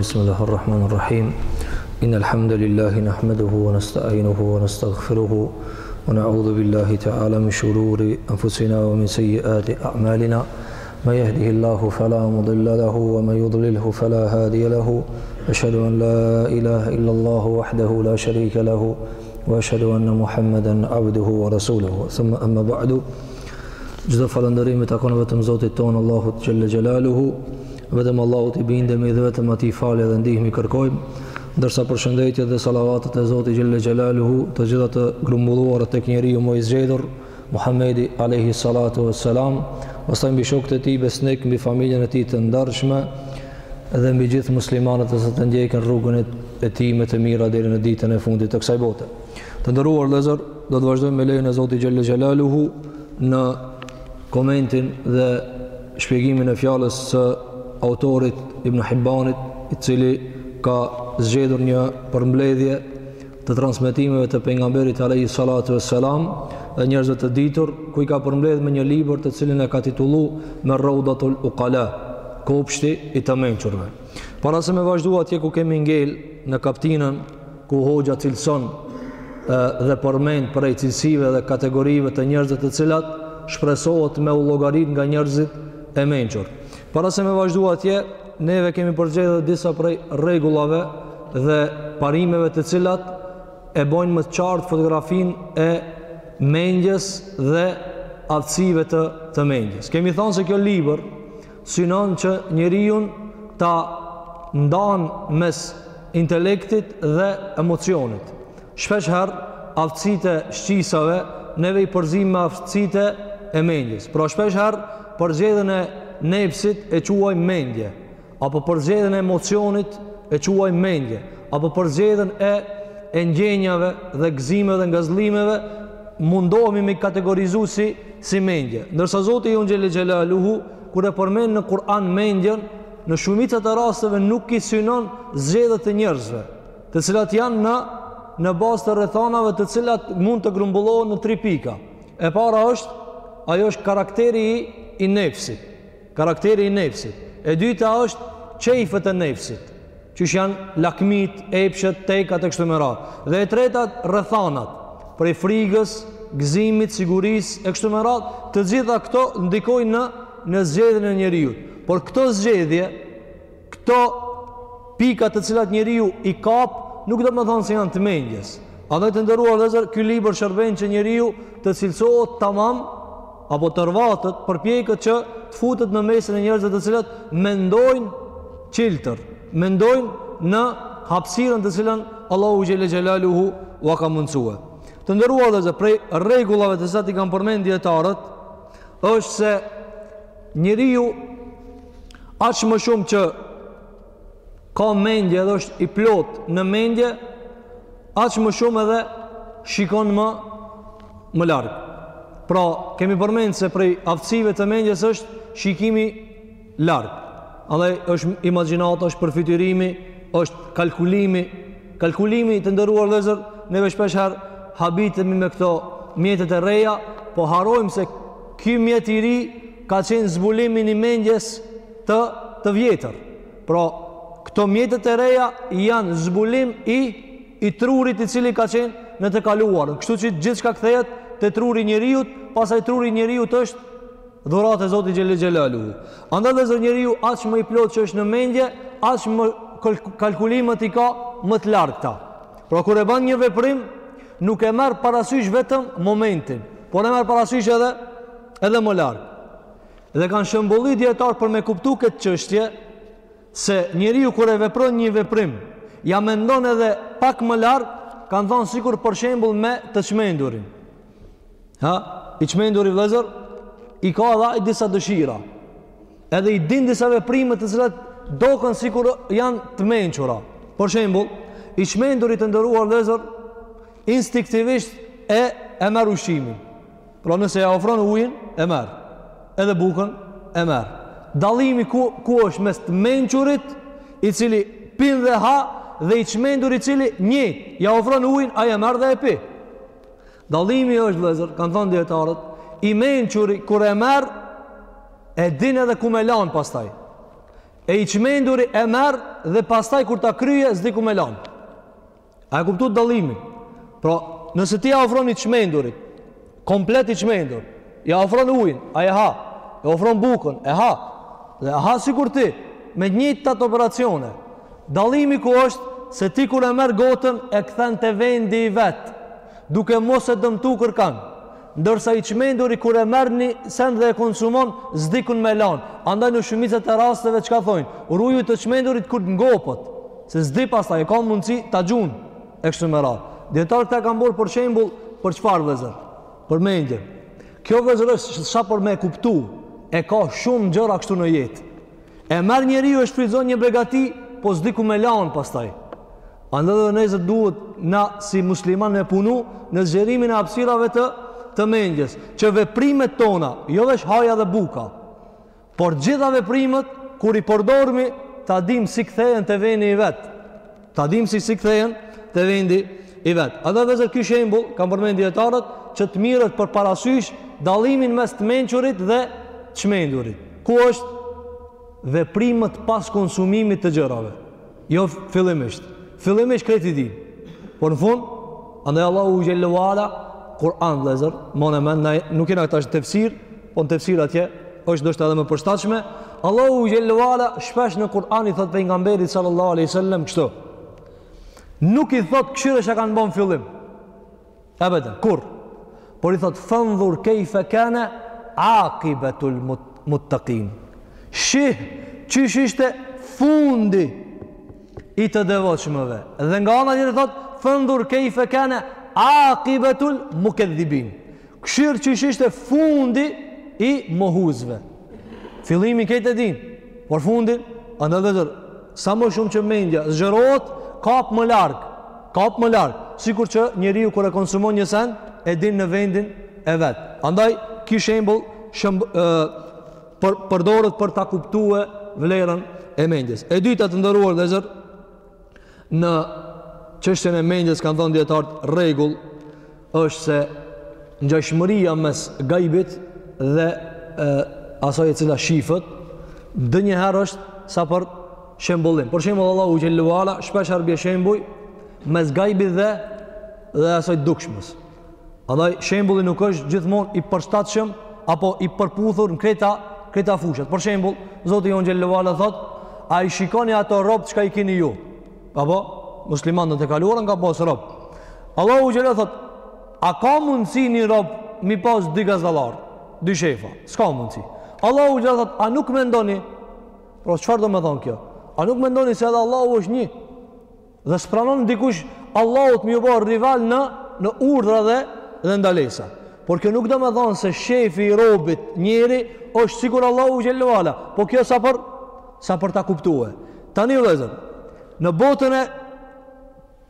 بسم الله الرحمن الرحيم إن الحمد لله نحمده ونستعينه ونستغفره ونعوذ بالله تعالى من شرور أنفسنا ومن سيئات أعمالنا من يهده الله فلا مضل له ومن يضلله فلا هادي له أشهد أن لا إله إلا الله وحده لا شريك له وأشهد أن محمدا عبده ورسوله ثم أما بعد Çdo falënderim i takon vetëm Zotit tonë Allahut xhelle xhelaluhu. Vetëm Allahut i bindemi dhe vetëm atij falje dhe ndihmë i kërkojmë. Ndërsa përshëndetjet dhe salavatet e Zotit xhelle xhelaluhu të gjitha të grumbulluara tek njeriu më i zgjedhur Muhamedi alayhi salatu wassalam, pastaj mbi shokët e tij besnikë, mbi familjen e tij të ndershme dhe mbi gjithë muslimanët që të ndjekin rrugën e tij me të mira deri në ditën e fundit të kësaj bote. Të nderuar vëllezër, Do të vazhdojmë me lejën e Zotit xhelle xhelaluhu në komentin dhe shpjegimin e fjalës së autorit Ibn Hibbanit, i cili ka zgjedur një përmbledhje të transmetimeve të pejgamberit alejhi salatu ue selam dhe njerëzve të ditur, ku i ka përmbledh me një libër të cilin e ka titullu me Raudatul Ukala, kopshti i të mençurve. Para se me vazhdu atje ku kemi ngel në kaptinën ku hoxha cilëson dhe përmend prej cilësive dhe kategorive të njerëzve të cilat shpresohet me u llogarit nga njerëzit e mençur. Para se me vazhdu atje, neve kemi përzgjedh disa prej rregullave dhe parimeve të cilat e bojnë më të qartë fotografinë e mendjes dhe aftësive të, të mendjes. Kemi thonë se kjo libër, synon që njeriun ta ndan mes intelektit dhe emocionit. Shpesh herë aftësitë e shqisave neve i përzimë me aftësitë e mendjes. Pra shpesh herë përzgjedhjen e nefsit e quajmë mendje, apo përzgjedhjen e emocionit e quajmë mendje, apo përzgjedhjen e e ndjenjave dhe gëzimeve dhe ngazëllimeve mundohemi me kategorizu si, si mendje. Ndërsa Zoti jonë xhelle xhelaluhu, kur e përmend në Kur'an mendjen, në shumicën e rasteve nuk i synon zgjedhjet e njerëzve, të cilat janë në, në bazë të rrethanave të cilat mund të grumbullohen në tri pika. E para është, ajo është karakteri i, i nefsit. Karakteri i nefsit. E dyta është qejfet e nefsit, qysh janë lakmitë, epshet, tekat e kështu me radhë. Dhe e treta rrethanat, prej frigës, gëzimit, sigurisë e kështu me radhë, të gjitha këto ndikojnë në në zgjedhjen e njeriut. Por këto zgjedhje Këto pika të cilat njeriu i kap, nuk do me thonë se janë të mendjes. Andaj të nderuar vëllezër, ky libër shërben që njeriu të cilësohet tamam, apo të rvatet, përpjeket që të futet në mesin e njerëzve të cilat mendojnë çiltër, mendojnë në hapësirën të cilën Allahu xhelle xhelaluhu ua ka mundësue. Të nderuar vëllezër, prej rregullave të cilat i kanë përmend dijetarët, është se Njeriu aq më shumë që ka mendje dhe është i plot në mendje, aq më shumë edhe shikon më larg. Pra, kemi përmend se prej aftësive të mendjes është shikimi larg. A është imagjinata, është përfytyrimi, është kalkulimi, kalkulimi, të nderuar vëllezër, neve shpesh herë habitemi me këto mjetet e reja, po harrojmë se Ky mjet i ri ka qenë zbulim i një mendjes të të vjetër. Pra, këto mjetet e reja janë zbulim i i trurit i cili ka qenë në të kaluarën. Kështu që gjithçka kthehet te truri i njeriu, pastaj truri i njeriu është dhuratë e Zotit xhel-le xhelaluhu. Andaj vëllezër njeriu aq më i plot që është në mendje, aq më kalkulimet i ka më të largëta. Pra kur e ban një veprim, nuk e merr parasysh vetëm momentin, por e merr parasysh edhe edhe më larg. Dhe kanë shembull dijetarët për me kuptu këtë çështje, se njeriu kur e vepron një veprim, ia mendon edhe pak më larg, kanë thanë sikur për shembul me të çmendurin. Ha? I çmenduri vëllezër, i ka dhe ai disa dëshira. Edhe i din disa veprime të cilat doken sikur janë të mençura. Për shembull, i çmenduri të nderuar vëllezër instinktivisht e e merr ushqimin. Pra nëse ia ofron ujin, e merr. Edhe bukën e merr. Dallimi ku ku është mes të mençurit, i cili pin dhe ha dhe i çmendur i cili njëjtë ia ofron ujin, ai e merr dhe e pi. Dallimi është vëllezër, kanë thanë dijetarët, i mençuri kur e merr e din edhe ku me lanë pastaj. E i çmenduri e merr dhe pastaj kur ta kryjë s'di ku me lanë. A e kuptuat dallimin? Pra, nëse ti ia ofron i çmendurit, komplet i çmendur, ia ofron ujin, ai e ha. E ofron bukën, e ha. Dhe e ha sikur ti me të njëjtat operacione. Dallimi ku është se ti kur e merr gotën e kthen te vendi i vet, duke mos e dëmtu kërkan, ndërsa i çmenduri kur e merr një send dhe e konsumon, s'di ku me lanë, andaj në shumicën e rasteve çka thojnë, ruju të çmendurit kur të ngopet, se s'di pastaj e ka mundësi ta gjun, e kështu me radhë. Dijetarët këta e kanë marrë për shembul, për çfarë vëllezër, për mendje. Kjo vëllezër është sa për me kuptu, e ka shumë gjëra kështu në jetë. E merr njeriu e shfrytëzon një begati, po s'di ku me lanë pastaj. Andaj dhe vëllezër duhet na si musliman me punu në zgjerimin e hapësirave të, të mendjes, që veprimet tona, jo veç haja dhe buka, por gjitha veprimet, kur i përdormi, ta dim si kthehen te veni i vet. Ta dimë qysh si kthehen te vendi i vet. Andaj vllezër ky shembull kanë përmend dietarët që të mirret parasysh dallimin mes të mençurit dhe çmendurit. Ku është veprimi pas konsumimit të gjërave? Jo fillimisht. Fillimisht krejt i din. Por në fund, andaj Allahu xhelle ue ala n'Kur'an vllezër, do me thonë na nuk jena tash tefsir, po në tefsir atje është ndoshta edhe më e përshtatshme Allahu xhelle ue ala shpesh në Kur'an i thot pejgamberit sallallahu alaihi wasallam kështu nuk i thot kshyre çka kanë bon n'fillim ebeden kurr por i thot fandhur kayfa kana aqibatul muttaqin shih qysh ishte fundi i të devotshmëve dhe nga ana tjetër thot fandhur kayfa kana aqibatul mukaththibin Kshyr qysh ishte fundi i mohuzve. Fillimin krejt e din, por fundin, andaj vllezër, sa më shumë që mendja, zgjerohet, kap më larg, kap më larg, sikur që njeriu kur e konsumon një sen, e din në vendin e vet. Andaj, ky shembull, shëmb, e, për, përdoret për ta kuptue vlerën e mendjes. E dyta të nderuar vllezër, në çështjen e mendjes kanë thonë dijetarët rregull është se ngjashmëria mes gajbit dhe e, asaj e cila shifet ndonjëherë është sa për shembullim për shembull Allahu xhelle ue ala shpesh na bje shembuj mes gajbit dhe dhe asaj dukshmës Andaj shembulli nuk është gjithmonë i përshtatshëm apo i përputhur në këto këto fusha. Për shembull, Zoti jonë xhelle ue ala thot, a i shikoni ato rob çka i keni ju? Apo muslimanët e kaluarës kan pas rob. Allahu xhelle ue ala thot, a ka mundsi një rob mi pas dy gazdallarë, dy shefa? S'ka mundsi. Allahu xhelle ue ala thot, a nuk mendoni? Pra çfarë do me thonë kjo? A nuk mendoni se edhe Allahu është një? Dhe s'pranon dikush Allahut me ju bo rival në në urdhra dhe dhe ndalesa. Por kjo nuk do me thonë se shefi i robit njeri është sikur Allahu xhelle ue ala. Po kjo sa për sa për ta kuptuar. Tani vëllazër, në botën e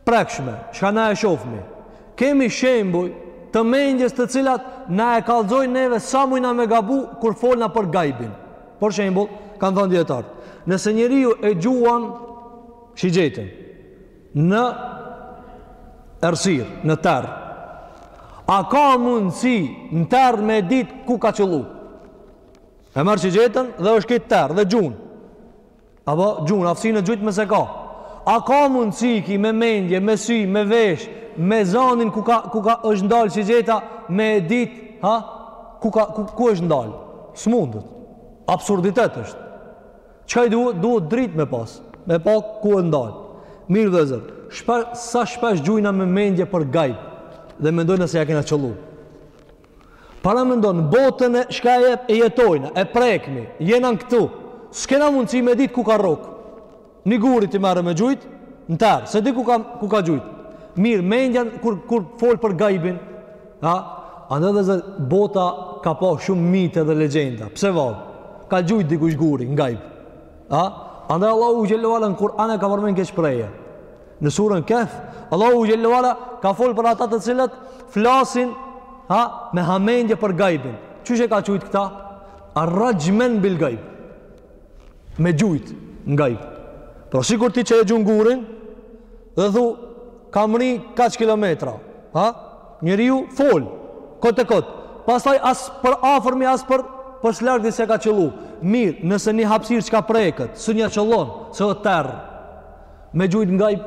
prekshme, çka na e shohmë, kemi shembuj të mendjes të cilat na e kallzojnë neve sa mujna me gabu kur folna për gajbin. Për shembull, kanë thënë dijetarët, nëse njeriu e gjuan Shigjetën, në errësirë, në terr. A ka mundësi në terr me dit ku ka qëllu? E merr shigjetën dhe është krejt terr dhe gjun. Apo gjun, afsi në gjujtë me se ka. A ka mundësi ky me mendje, me sy, me vesh, me zanin ku ka, ku ka është ndalë shigjeta me dit, ha? Ku, ka, ku, ku është ndalë? S'mundet. Absurditet është. Çka i duhet? Duhet dritë me pas. Me pa ku e ndal. Mirë vllezër, shpa, sa shpesh gjujna me mendje për gajb dhe mendojna se ja kena qëllu. Paramendoni, botën çka e, e jetojna, e prekmi, jena në këtu. S'kena mundësi me ditë ku ka rrok. Një gur ti merre me gjujt, në terr, s'e di ku ka, ku ka gjujt. Mirë, mendjen, kur, kur fol për gajbin, Ha? Andaj vllezër, bota ka pa shumë mite dhe legjenda. Pse vallë? Ka gjujt dikush guri, në gajb. Ha? Andaj Allahu xhel-le ue ala në Kur'an e ka përmen ket shprehje. Në surën Kehf, Allahu xhel-le ue ala ka fol për ata të cilët flasin ha, me hamendje për gajbin. Qysh i ka qujt këta? A, raxhmen bil gajb. me gjujt në gajb pra sikur ti që e gjun gurin dhe thu ka mrri kaq kilometra ha? njeriu fol kot e kot pastaj as për afërmi as për për s'largi s'e ka qëllu mirë nëse një hapsirë çka preket s'ja qëllon se o terr me gjujt në gajb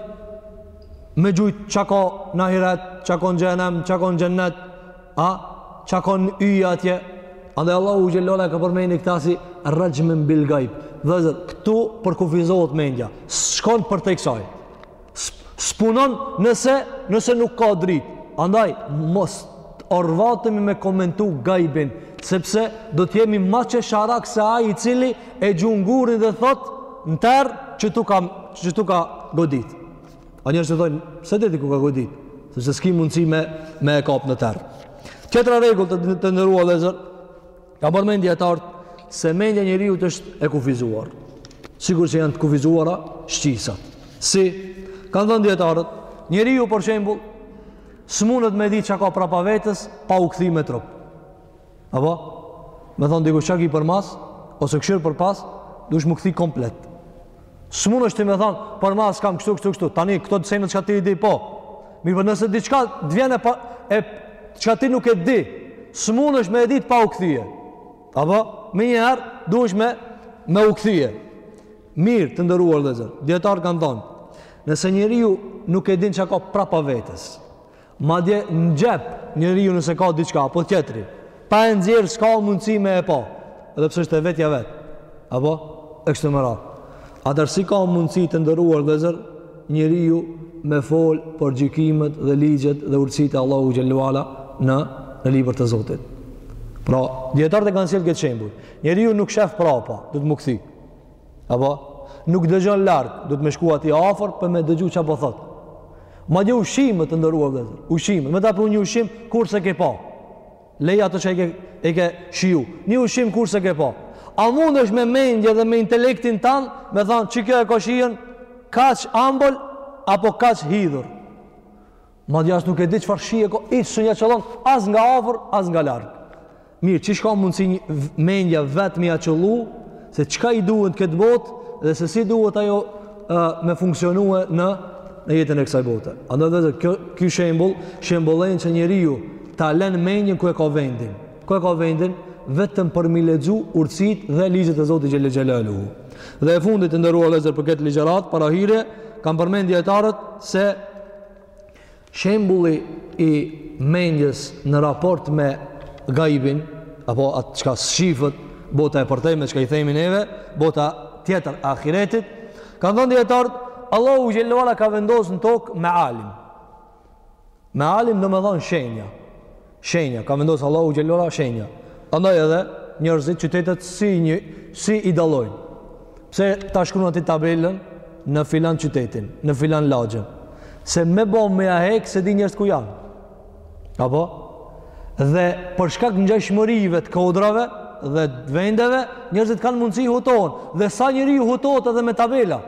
me gjujt ça ka në ahiret ça ka në xhehnem ça ka në xhenet A, ça ka në yje atje? Andaj Allahu xhel-le ue ala i ka përmen këta si rexhmen bil gajb. Dhe këtu përkufizohet mendja. Shkon përtej kësaj. S'punon nëse, nëse nuk ka drit. Andaj, mos orvatemi me komentu gajbin, sepse do të jemi ma qesharak se ai i cili e gjun gurin dhe thot në terr qetu ka, qetu ka godit. A njerëzit t'thojnë, s'e di ti ku ka godit? Sepse s'ki mundësi me, me e kapë në terr. Tjetra rregull të, të nderuar vllezër, kanë përmend dijetarët, se mendja e njeriut është e kufizuar. Sikur që janë të kufizuara shqisat. Si, kanë thënë dijetarët, njeriu për shembul, s'munet me di ça ka prapa vetes, pa u kthi me trup. Apo, me thonë dikush ça ki përmas, ose kshyr përpas, duhesh m'u kthi komplet. S'munesh ti me thonë, përmas kam kështu, kështu, kështu, tani këto sene çka ti i di, po. Mirëpo, nëse diçka të vjen, pa, e çka ti nuk e di, s'munesh me e ditë pa u kthi. Apo, me njëherë, duhesh me, me u kthi. Mirë të nderuar vllezër, dijetarët kanë thonë, nëse njeriu nuk e din ça ka prapa vetes, Madje në xhep njeriu nëse ka diçka apo tjetri, pa e nxjerr s'ka mundësi me e pa, edhe pse është e vetja vet. Apo e kështu me radhë. Atëherë si ka mundësi të nderuar vllezër njeriu me fol për gjykimet dhe ligjet dhe urtësitë e Allahu xhel-le ue ala në në libër të Zotit. Pra, dijetarët e kanë sjellë këtë shembull. Njeriu nuk shef prapa, duhet m'u kthy. Apo, nuk dëgjon larg, duhet me shku aty afër për me dëgju çka po thot. Madje ushqime të nderuar vllezër, ushqime, me ta pru një ushqim, kurrë s'e ke pa. Le atë që e ke, e ke shiju, një ushqim kurrë s'e ke pa. A mundësh ti me mendje dhe me intelektin tand, me thanë që kjo e ka shijen, kaq ambël, apo kaq hidhur. Madje as nuk e di çfarë shije ka, hiç s'ia qëllon as nga afër, as nga larg. Mirë, qysh ka mundsi mendja vet me ia qëllu se çka i duhet n'këtë botë dhe se si duhet ajo e, me funksionue në në jetën e kësaj bote. Andaj edhe kjo ky shembull shembullon se njeriu ta lën mendjen ku e ka vendin. Ku e ka vendin? Vetëm për m'i lexu urtësit dhe ligjet e Zotit Xhele Xhelaluhu. Dhe e fundit të nderuar vllezër për këtë ligjëratë, parahyrje, kanë përmend dijetarët se shembulli i mendjes në raport me gajbin, apo atë çka s'shifet, bota e përtejme çka i themi neve, bota tjetër ahiretit, kanë thonë dijetarët, Allahu Xhele ve ala ka vendosë në tokë mealim. Mealim domethonë shenja. Shenja, ka vendosë Allahu Xhele ve ala shenja. Andaj edhe njerëzit qytetet si, ë, si i dallojnë. Pse ta shkruan aty tabelën në filan qytetin, në filan lagjen. Se me bo me ia hekë s'e dinë njerëzit ku janë. Apo? Dhe për shkak ngjashmërive të kodrave dhe vendeve, njerëzit kanë mundësi hutohen. Dhe sa njeri hutohet edhe me tabela.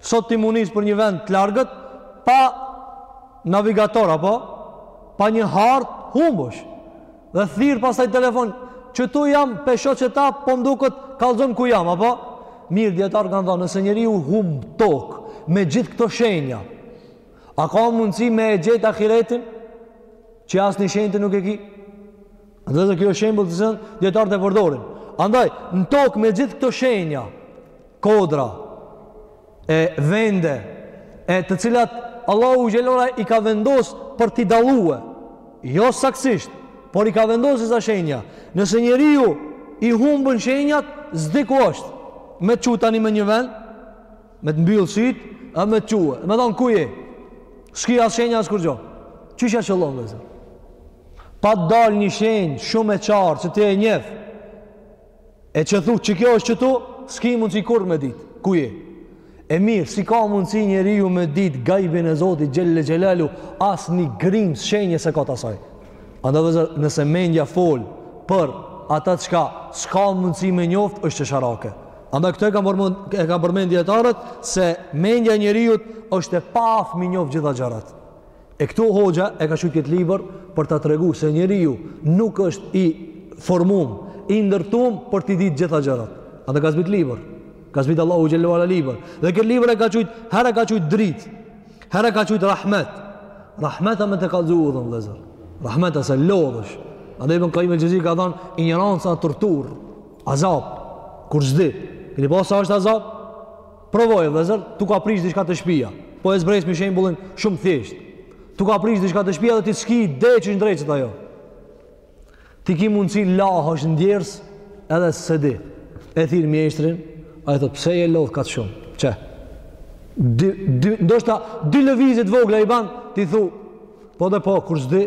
Sot ti m'u nis për një vend të largët pa navigator apo pa një hartë humbesh. Dhe thirr pastaj telefon, qitu jam pe shoh qeta po m'duket kallzom ku jam apo mirë dijetarët kanë thonë nëse njeriu humb n'tokë me gjithë këto shenja a ka mundësi me e gjet ahiretin që asnjë shenjë ti nuk e ki Andaj edhe kjo shembull të cilin dijetarët e përdorin. Andaj, në tokë me gjithë këto shenja, kodra, e vende, e të cilat Allahu Xhele ve ala i ka vendos për t'i dallue, jo saksisht, por i ka vendos disa shenja. Nëse njeriu i humbën shenjat, s'di ku është. Me të çu tani në një vend, me të mbyllë sytë, e me të çue. Me thonë ku je? S'ki as shenja, as kurgjo. Qysh ia qëllon, vllezër. Pa të dalë një shenjë shumë e qartë që ti e njeh. E që thu qe kjo është këtu, s'ki mundsi kurrë me ditë. Ku je? E mirë, si ka mundësi njeriu me dit gajbin e Zotit Xhele Xhelaluhu, asnjë grimë shenje s'e ka të asaj. Andaj vllezër, nëse mendja fol për ata çka, s'ka mundësi me njoftë, është qesharake. Andaj këto e ka përmend, e ka përmend dijetarët, se mendja e njeriut është e paaftë m'i njoftë gjitha gjarat. E këtu hoxha e ka qujt këtë libër për ta treguar se njeriu nuk është i formum, i ndërtum për t'i ditë gjitha gjërat. Andaj ka zbrit libër. Ka zbrit Allahu xhelle ue ala libër. Dhe këtë libër e ka qujt, herë e ka qujt dritë, herë e ka qujt rahmet. Rahmet â me ta kallzu udhën vëllazër. Rahmet â se lodhesh. Andaj ibn Kajim el-Xheuzi ka thanë injoranca torturë, azab, kur s'di. Keni pa sa është azab? Provoje vëllezër, t'u ka prish diçka te shpia. Po e zbresmi shembullin shumë thjesht. T'u ka prish diçka te shpia dhe ti s'ki ide qysh ndreqet ajo. Ti ki mundsi lahesh n'djers edhe s'e di. E thirr mjeshtrin, ai thot pse je lodh kaq shumë. Qe. Dy dy ndoshta dy lëvizje të vogla i ban, ti thu po de po kur s'di,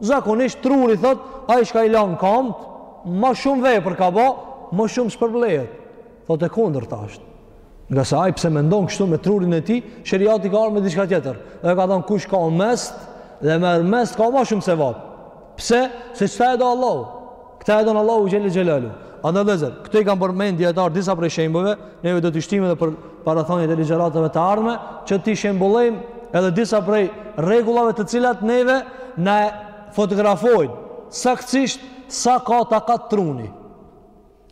Zakonisht truri thot, ai çka i lan kamt, ma shumë vepër ka ba, ma shumë shpërblehet. Thot e kundërta është. Nga se ai pse mendon kështu me trurin e tij, sheriati ka ardh me diçka tjetër. Dhe ka thanë kush ka meste dhe merr mest-h ka ma shumë sevap. Pse? Se qeta e do Allahu? Këta e don Allahu xhelle xhelalu. Andaj vëllezër, këto i kanë përmend dijetarët disa prej shembujve, ne do t'i shtimë edhe për parathanie e ligjëratave të ardhme, që t'i shembullojmë edhe disa prej rregullave të cilat neve na e fotografojnë saktësisht sa ka takat truni.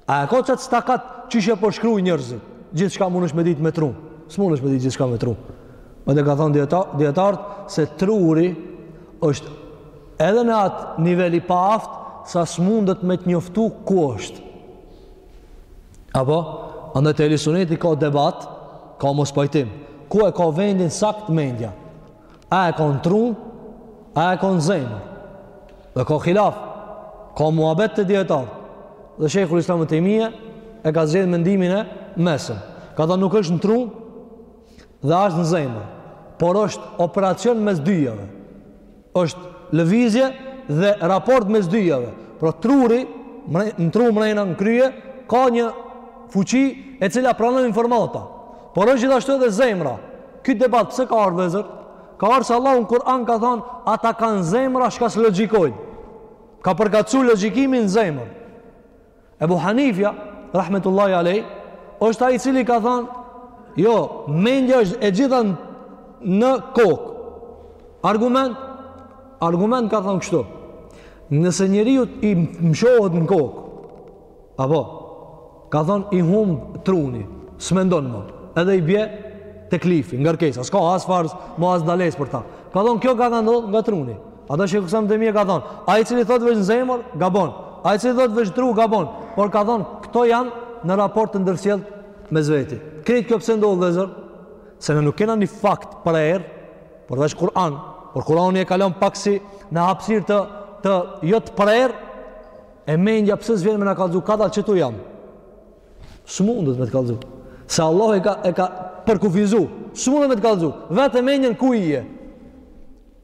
A e ka qat takat qysh e po shkrujn njerëzit? Gjithçka mundesh me ditë me trun. S'mundesh me ditë gjithçka me trun. Madje kanë thonë dijetarët se truri është Edhe në atë nivel i paaftë sa s'mundet me të njoftu ku është. Apo, andaj te ehli suneti ka debat, ka mospajtim. Ku e ka vendin sakt mendja? A e ka në tru, a e ka në zemër? Dhe ka hilaf, ka muabet te dijetarët. Dhe shejhul islam ibn Tejmije, e ka zgjedh mendimin e mesëm. Ka thon nuk është në tru, dhe është në zemër. Por është operacion mes dyjave. Është lëvizje dhe raport mes dyjave. Pra truri, në tru mrena, në krye, ka një fuqi e cila pranon informata. Por është gjithashtu edhe zemra. Ky debat pse ka ardh vllezër? Ka ardh se Allahu në Kur'an ka thanë, ata kanë zemra çka s'logjikojnë. Ka përkatësu logjikimin në zemër. Ebu Hanifja, rahmetullahi alej, është ai i cili ka thanë, jo, mendja është e gjitha në kokë. Argument? Argument ka thanë kështu. Nëse njeriut i mshohet në kokë, apo, ka thanë i humb truni, s'mendon më, edhe i bje teklifi, ngarkesa, s'ka as farz ma, as dalesë për ta. Ka thanë kjo ka ndodh nga truni. Ata që Ibn Tejmije ka thonë, ai i cili thotë veç në zemër, gabon. Ai i cili thotë veç tru, gabon. Por ka thonë, këto janë në raport të ndërsjellt mes veti. Krejt kjo pse ndodh vllezër? Se ne nuk kena një fakt të prerë, por veç Kur'an. Por Kur'ani e kalon pak si në hapësirë të, të jo të prerë, e mendja pse s'vjen me na kallzu, kadal qëtu jam. S'mundet me të kallzu. Se Allahu e ka, e ka përkufizu. S'mundet me të kallzu. Vete mendjen ku je.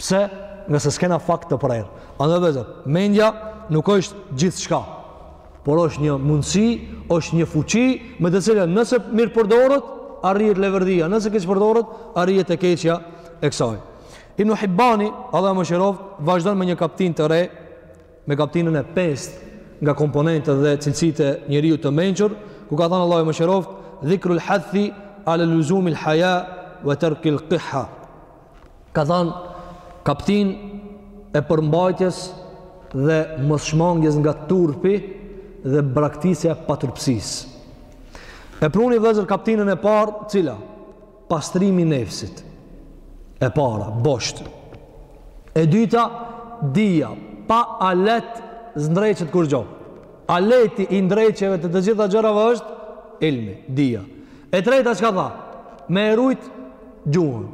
Pse? Nga se s'kena fakt të prerë. Andaj vllezër, mendja nuk është gjithçka, por është një mundësi, është një fuqi, me të cilën nëse mirë përdoret, arrihet leverdhia, nëse keq përdoret, arrihet e keqja e kësaj. Ibn Hibbani, Allahu e mëshiroftë, vazhdon me një kaptinë të re, me kaptinën e pestë nga komponentët dhe cilësitë e njeriut të mençur, ku ka thënë Allahu e mëshiroftë, dhikrul hathi, ale luzumil haja, vë tërkil kiha. Ka thanë kaptinë e përmbajtjes dhe mosshmangjes nga turpi dhe braktisja e paturpësisë. E pruni vllezër kaptinën e parë, cila? Pastrimi i nefsit. E para, bosht. E dyta, dija, pa alet s'ndreqet kurgjo. Aleti i ndreqjeve të të gjitha gjërave është ilmi, dija. E treta çka tha? Me e rujt gjuhën.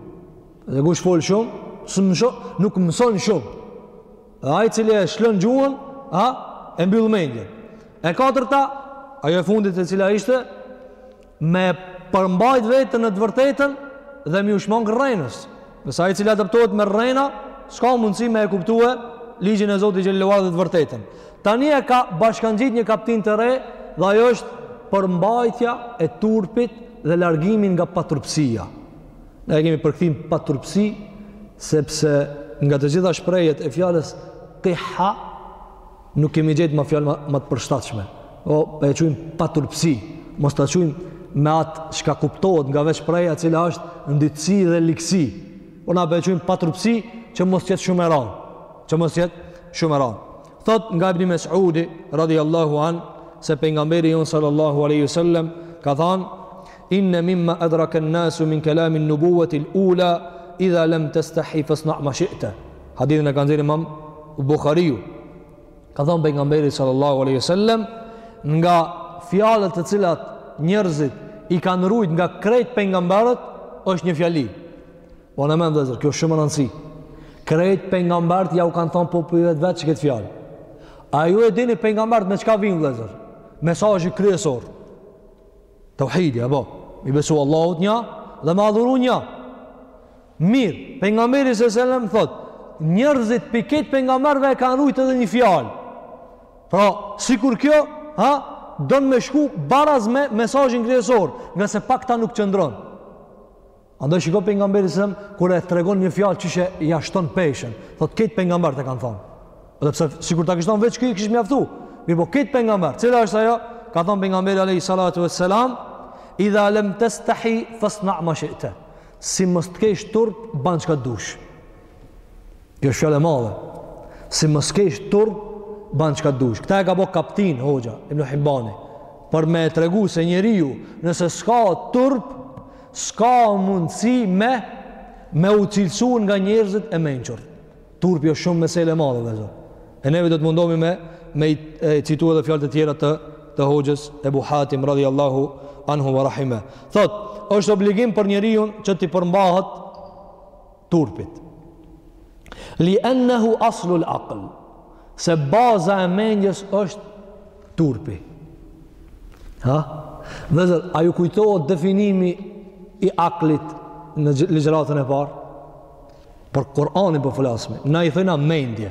Dhe kush fol shumë, s'mëso, nuk mëson shumë. Dhe ai cili e shlon gjuhën, ha, e mbyll mendjen. E katërta, ajo e fundit e cila ishte me përmbajt veten në të vërtetën dhe m'iu shmang rrenës. Nëse ai i cili adoptohet me rrena, s'ka mundësi me e kuptue ligjin e Zotit xhelle ve ala dhe të vërtetën. Tani e ka bashkangjit një kaptinë të re dhe ajo është përmbajtja e turpit dhe largimi nga paturpsia. Ne e kemi përkthy paturpsi, sepse nga të gjitha shprehjet e fjalës kiha, Nuk kemi gjetë ma fjalë ma të përshtatshme. Po e quajmë paturpësi, mos ta quajmë me atë çka kuptohet nga vet shprehja e cila është ndytësi dhe ligësi. Po na po e quajmë paturpësi që mos jetë shumë e ranë, që mos jetë shumë e ranë. Thot nga Ibn Mes'udi radhiyallahu an se pejgamberi jonë sallallahu alaihi wasallam ka thënë Inne mimma adraken nasu min kelamin nubuvetil ula idha lem testahi fesna ma shite Hadithin e ka nxjerr imam Bukhariu Ka thonë pejgamberi sallallahu aleyhi sallem Nga fjalët të cilat njerëzit i kanë rujt nga krejt pejgamberët është një fjali Bane mend vllezër, kjo shumë me rëndësi Krejt pejgamberët ja u kanë thonë popujve të vet qëkëtë fjalë A ju e dini pejgamberët me çka vijnë vllezër Mesazhi kryesor Teuhidi, apo, mi besu Allahut nja dhe me adhuru nja. Mirë, pejgamberi se selem, thot, njërzit prej kejt pejgamberve e kanë rujtë edhe një fjalë. Pra, sikur kjo, ha, don me shku baraz me mesazhin kryesor, ngase pa kta nuk qëndron. Andaj shiko pejgamberi sa kur e tregon një fjalë qysh ja shton peshën. Thot kejt pejgamberët e kanë thon. Edhe pse sikur ta kish thon veç ky kish mjaftu. Mirëpo kejt pejgamber, cila është ajo? Ka thon pejgamberi alayhi salatu vesselam, "Idha lam tastahi fasna' ma shi'ta." Si mos të kesh turp, ban çka dush. Kjo është fjalë e madhe. Si mos t'kesh turp, ban çka dush. Këta e ka bo kaptin, hoxha, Ibnu Hibbani. Për me e tregu se njeriu, nëse s'ka turp, s'ka mundësi me, me u cilësu nga njerëzit e mençur. Turpi është shumë mesele madhe, vllezër. E neve do të mundohmi me, me i, e, citu edhe fjalët e tjera të, të hoxhës Ebu Hatim, radijallahu anhu ve rahime. Thot, është obligim për njeriun që t'i përmbahet turpit. Li'annahu aslu al-aql. Se baza e mendjes është turpi. Ha? Vllezër, a ju kujtohet definimi i aklit në ligjëratën e parë? Por Kur'ani po flasim. Na i thojna mendje.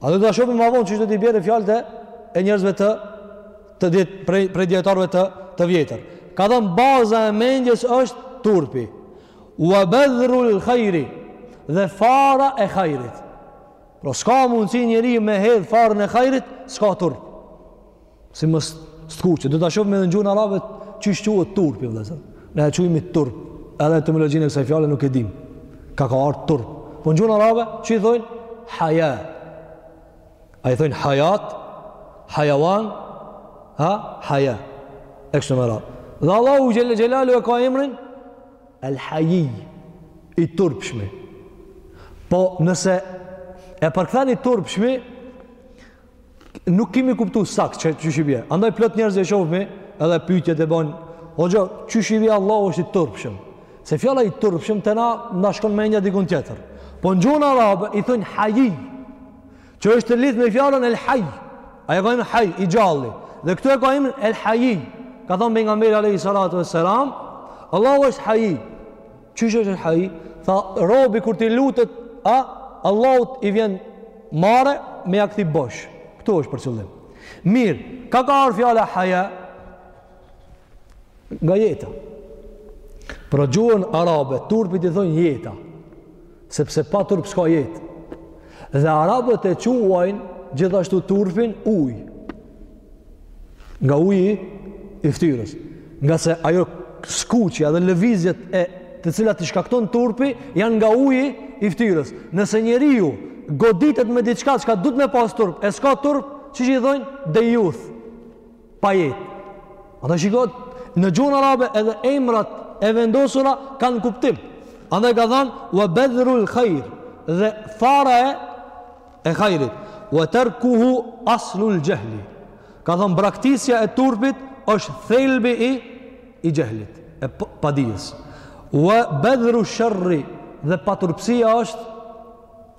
A do ta shohim më vonë qysh do t'i bjerë fjalët e njerëzve të të dit prej prej dietarëve të të vjetër. Ka thënë baza e mendjes është turpi. Wa badhrul khairi dhe fara e hajrit. Pra s'ka mundësi njeri me hedh farën e hajrit, s'ka turp. Si mos skuqet, do ta shofmi dhe në gjuhën arabe, qysh quhet turpi, vllezër. Ne e qujmi turp, edhe etimologjinë e kësaj fjale nuk e dim. Kah ka ardh turp. Po në gjuhën arabe, qysh i thojnë? Haja. A i thojnë hajat, hajawan, ha, haja. E kështu me radhë. Dhe Allahu xhel-le xhelaluhu e ka emrin? El Haji, i turpshmi. Po nëse e përkthen i turpshmi, nuk kemi kuptu sakt që që qysh i bje. Andaj plot njerëz e shofmi edhe pytje të bajnë, hoxhë, qysh i bje Allahu është i turpshëm. Se fjala i turpshëm te na, na shkon menja dikun tjetër. Po në gjuhën arabe i thojnë haji, që është të lidhë me fjallën el haj. Ai e ka emnin haj, i gjalli. Dhe këtu e ka emnin el haji. Ka thonë pejgamberi alejhi salatu ve selam, Allah është haji. Qysh është haji? Tha robi kur ti lutet, a Allahut i vjen marre me ja kthi bosh. Ktu është për qëllim. Mirë, kah ka ardh fjala haja nga jeta. Pra n'gjuhën arabe, turpit i thonë jeta. Sepse pa turp s'ka jetë. Dhe arabët e quajnë gjithashtu turpin ujë. nga uji i ftyrës, nga se ajo skuqja dhe lëvizjet të cilat i shkakton turpi janë nga uji i ftyrës. Nëse njeriu goditet me diçka që duhet me pas turp, e s'ka turp, çish i thonë dejuth. Pa jetë. Andaj shiko në gjuhën arabe edhe emrat e vendosura kanë kuptim. Andaj ka thënë wa badrul khair dhe fara e e hajrit, wa tarkuhu aslul jahli. Ka thënë braktisja e turpit është thelbi i xhehlit, e padijes. Wa badru sharri dhe paturpësia është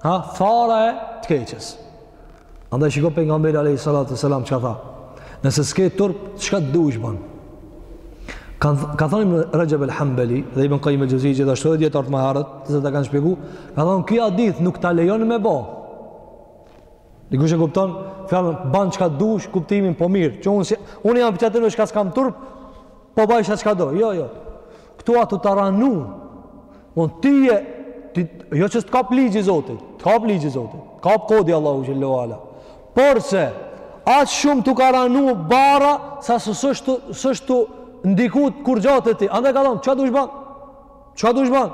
ha fara e të keqes. Andaj shiko pejgamberi alayhi salatu selam çka tha. Nëse s'ke turp, çka të dush ban? Ka ka thënë Ibn Rajab al-Hanbali dhe Ibn Qayyim al-Jawzi gjithashtu edhe dijetarët e mëdhenj, që e kanë shpjegu, ka thënë ky hadith nuk ta lejon me bë. Dikush e kupton, fjalën ban çka dush, kuptimin po mirë. Që unë si, unë jam çatë në çka s'kam turp, po bëj çka çka do. Jo, jo. Këtu atë të ranu. Mon ti je, ti, jo që s'të kap ligji i Zotit, të kap ligji i Zotit, të kap kodi i Allahut Xhel-le ue Ala. Por se, aq shumë të ka ranu bara, sa së sështu, sështu ndikut kurgja te ti. Andaj ka thonë, çka dush ban, çka dush ban.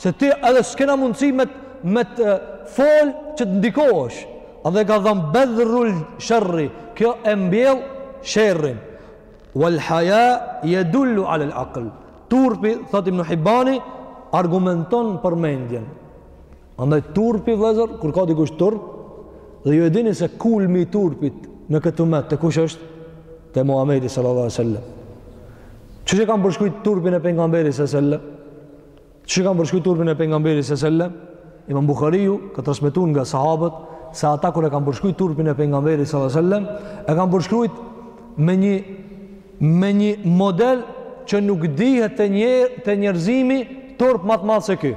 Se ti edhe s'kena mundësi me, me të fol që të ndikohesh. Andaj ka thonë, bedhrush sherri, kjo e mbjell sherrin. Wal haya yadullu ala al aql. Turpi, thot Ibn Hibani, argumenton për mendjen. Andaj turpi vëllezër, kur ka dikush turp, dhe ju e dini se kulmi i turpit në këtë umet te kush është? Te Muhamedi sallallahu alaihi wasallam. Qysh e kanë përshkrujt turpin e pejgamberit sallallahu alaihi wasallam. Qysh e kanë përshkruar turpin e pejgamberit sallallahu alajhi wasallam? Imam Buhariu ka transmetuar nga sahabët se ata kur e kanë përshkruar turpin e pejgamberit sallallahu alajhi wasallam, e kanë përshkruar me një me një model që nuk dihet te një te njerëzimi turp më të madh se ky.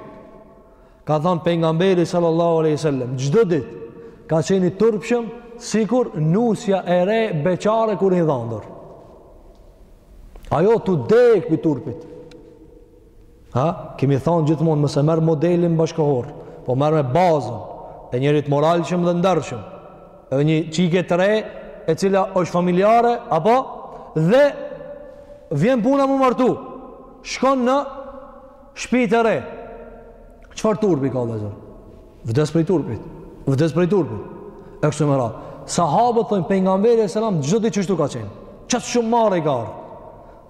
Ka thënë pejgamberi sallallahu alajhi wasallam, çdo ditë ka qenë i turpshëm sikur nusja e re beqare kur hin dhëndër. Ajo tu dek me turpit. Ha, kemi thonë gjithmonë mos e merr modelin bashkëkohor, po merre me bazën e njerit moralshëm dhe ndershëm. Edhe një çike të re, e cila është familjare, apo dhe vjen puna me u martu. Shkon në shpi të re. Çfarë turpi ka vëllezër? Vdes prej turpit. Vdes prej turpit. E kështu me radhë. Sahabët thonë pejgamberi alejhi selam çdo ditë qeshtu ka qenë. Qaq shumë marre i ka.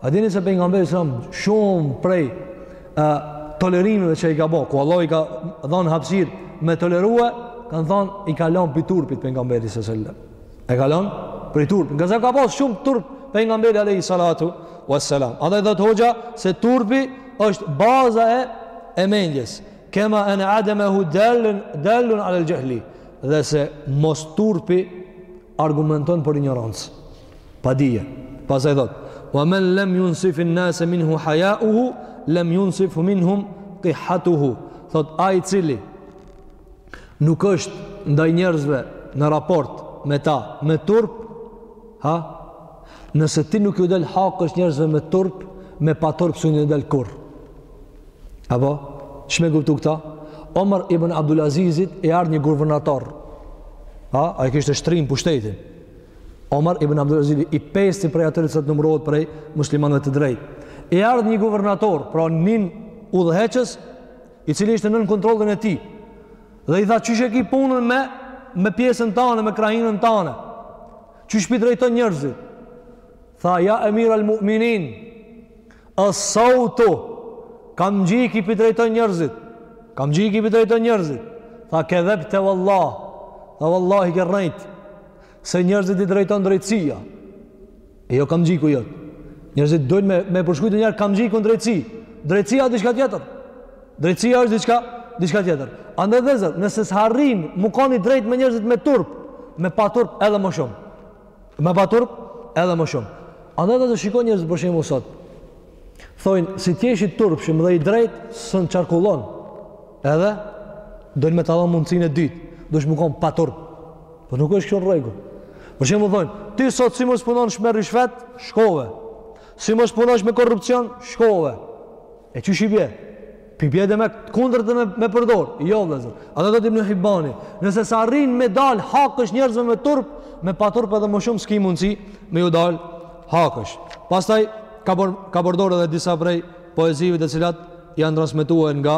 A dini se pejgamberi alejhi selam shumë prej tolerimeve që i ka ba, ku Allah i ka dhanë hapësirë me tolerue, kanë thanë i ka lanë prej turpit pejgamberi alejhi selam. E ka lanë prej turpit, ngase ka pas shumë turp pejgamberi alayhi salatu wassalam. Andaj thotë hoxha se turpi është baza e e mendjes. Kema enne ademehu dalun dalun ala al-jahli. Dhe se mos turpi argumenton për injorancë. Padije. Pasaj thot, wa men lem junsifin nase minhu haja uhu, lem junsifhu minhum kihat uhu. Thot, ai i cili nuk është ndaj njerëzve në raport me ta me turp, ha? Nëse ti nuk ju del hakesh njerëzve me turp, me pa turp s'ju del kur. Apo? Qysh me e kuptu këta? Omar ibn Abdulazizit i erdh një guvernator. Ha? Ai kishte shtri pushtetin. Omar ibn Abdul Aziz i pesti prej atyre që numërohet prej muslimanëve të drejtë. I erdh një guvernator, pra një udhëheqës, i cili ishte nën kontrollin e tij. Dhe i tha qysh e ki punën me me pjesën tane, me krahinën tane. Qysh pi drejton njerëzit. Tha ja Emir al-Mu'minin, as-sautu kamxhiki pi drejton njerëzit. Kamxhiki pi drejton njerëzit. Tha kedhebte vallah. Tha vallahi ke rrejt. se njerëzit i drejton drejtësia. E jo kamxhiku jot. Njerëzit dojnë me me përshkru tani kamxhikun drejtësi. Drejtësia është diçka tjetër. Drejtësia është diçka diçka tjetër. Andaj vllezër, nëse s'arrin me kanë drejt me njerëzit me turp, me pa turp edhe më shumë. Me pa turp edhe më shumë. Andaj vllezër shikoni njerëzit për shembull sot. Thojnë si t'jesh i turpshëm dhe i drejt, s'un qarkullon. Edhe dojnë me ta lanë mundsinë e dytë. Duhesh me kanë pa turp. Po nuk është kjo në rregull. Për shembull thojnë, ti sot si mos punosh me ryshfet, shkove. Si mos punosh me korrupsion, shkove. E qysh i bie. Pi bie demek t'kundërtën me, me përdor. Jo vëllazër. Edhe thotë Ibni Hibani, nëse s'arrin me ju dal hakësh njerëzve me turp, me pa turp edhe më shumë ski mundsi me ju dal hakësh. Pastaj ka bër, ka përdorur edhe disa prej poezive të cilat janë transmetuar nga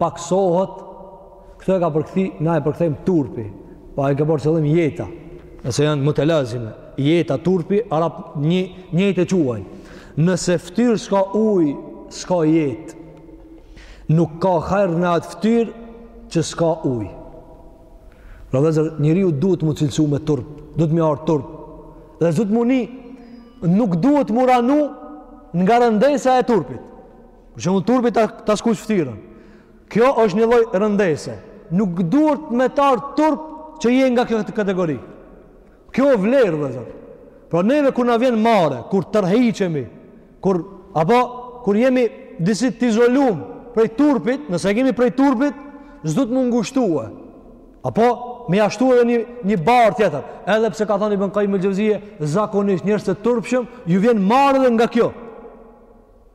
paksohet këtë e ka përkthi na e përkthejmë turpi po e ka për qëllim jeta nëse janë mutelazime jeta turpi arabi njëjtë e quan nëse ftyra s'ka uj s'ka jetë nuk ka hajr në atë ftyr që s'ka uj pra vllezër njeriu duhet m'u cilësu me turp duhet me i ardh turp dhe zotni nuk duhet m'u ranu nga rëndesa e turpit Për shembull turpi ta ta skuq fytyrën. Kjo është një lloj rëndese. Nuk duhet me t'ardh turp që je nga kjo kategori. Kjo vlerë vëllazër. Pra neve kur na vjen marre, kur tërhiqemi, kur apo kur jemi disi të izolum prej turpit, nëse e kemi prej turpit, s'do të na ngushtojë. Apo me ja shtu edhe një një barrë tjetër. Edhe pse ka thënë Ibn Kajjim el-Xhevzije, zakonisht njerëz të turpshëm ju vjen marre edhe nga kjo.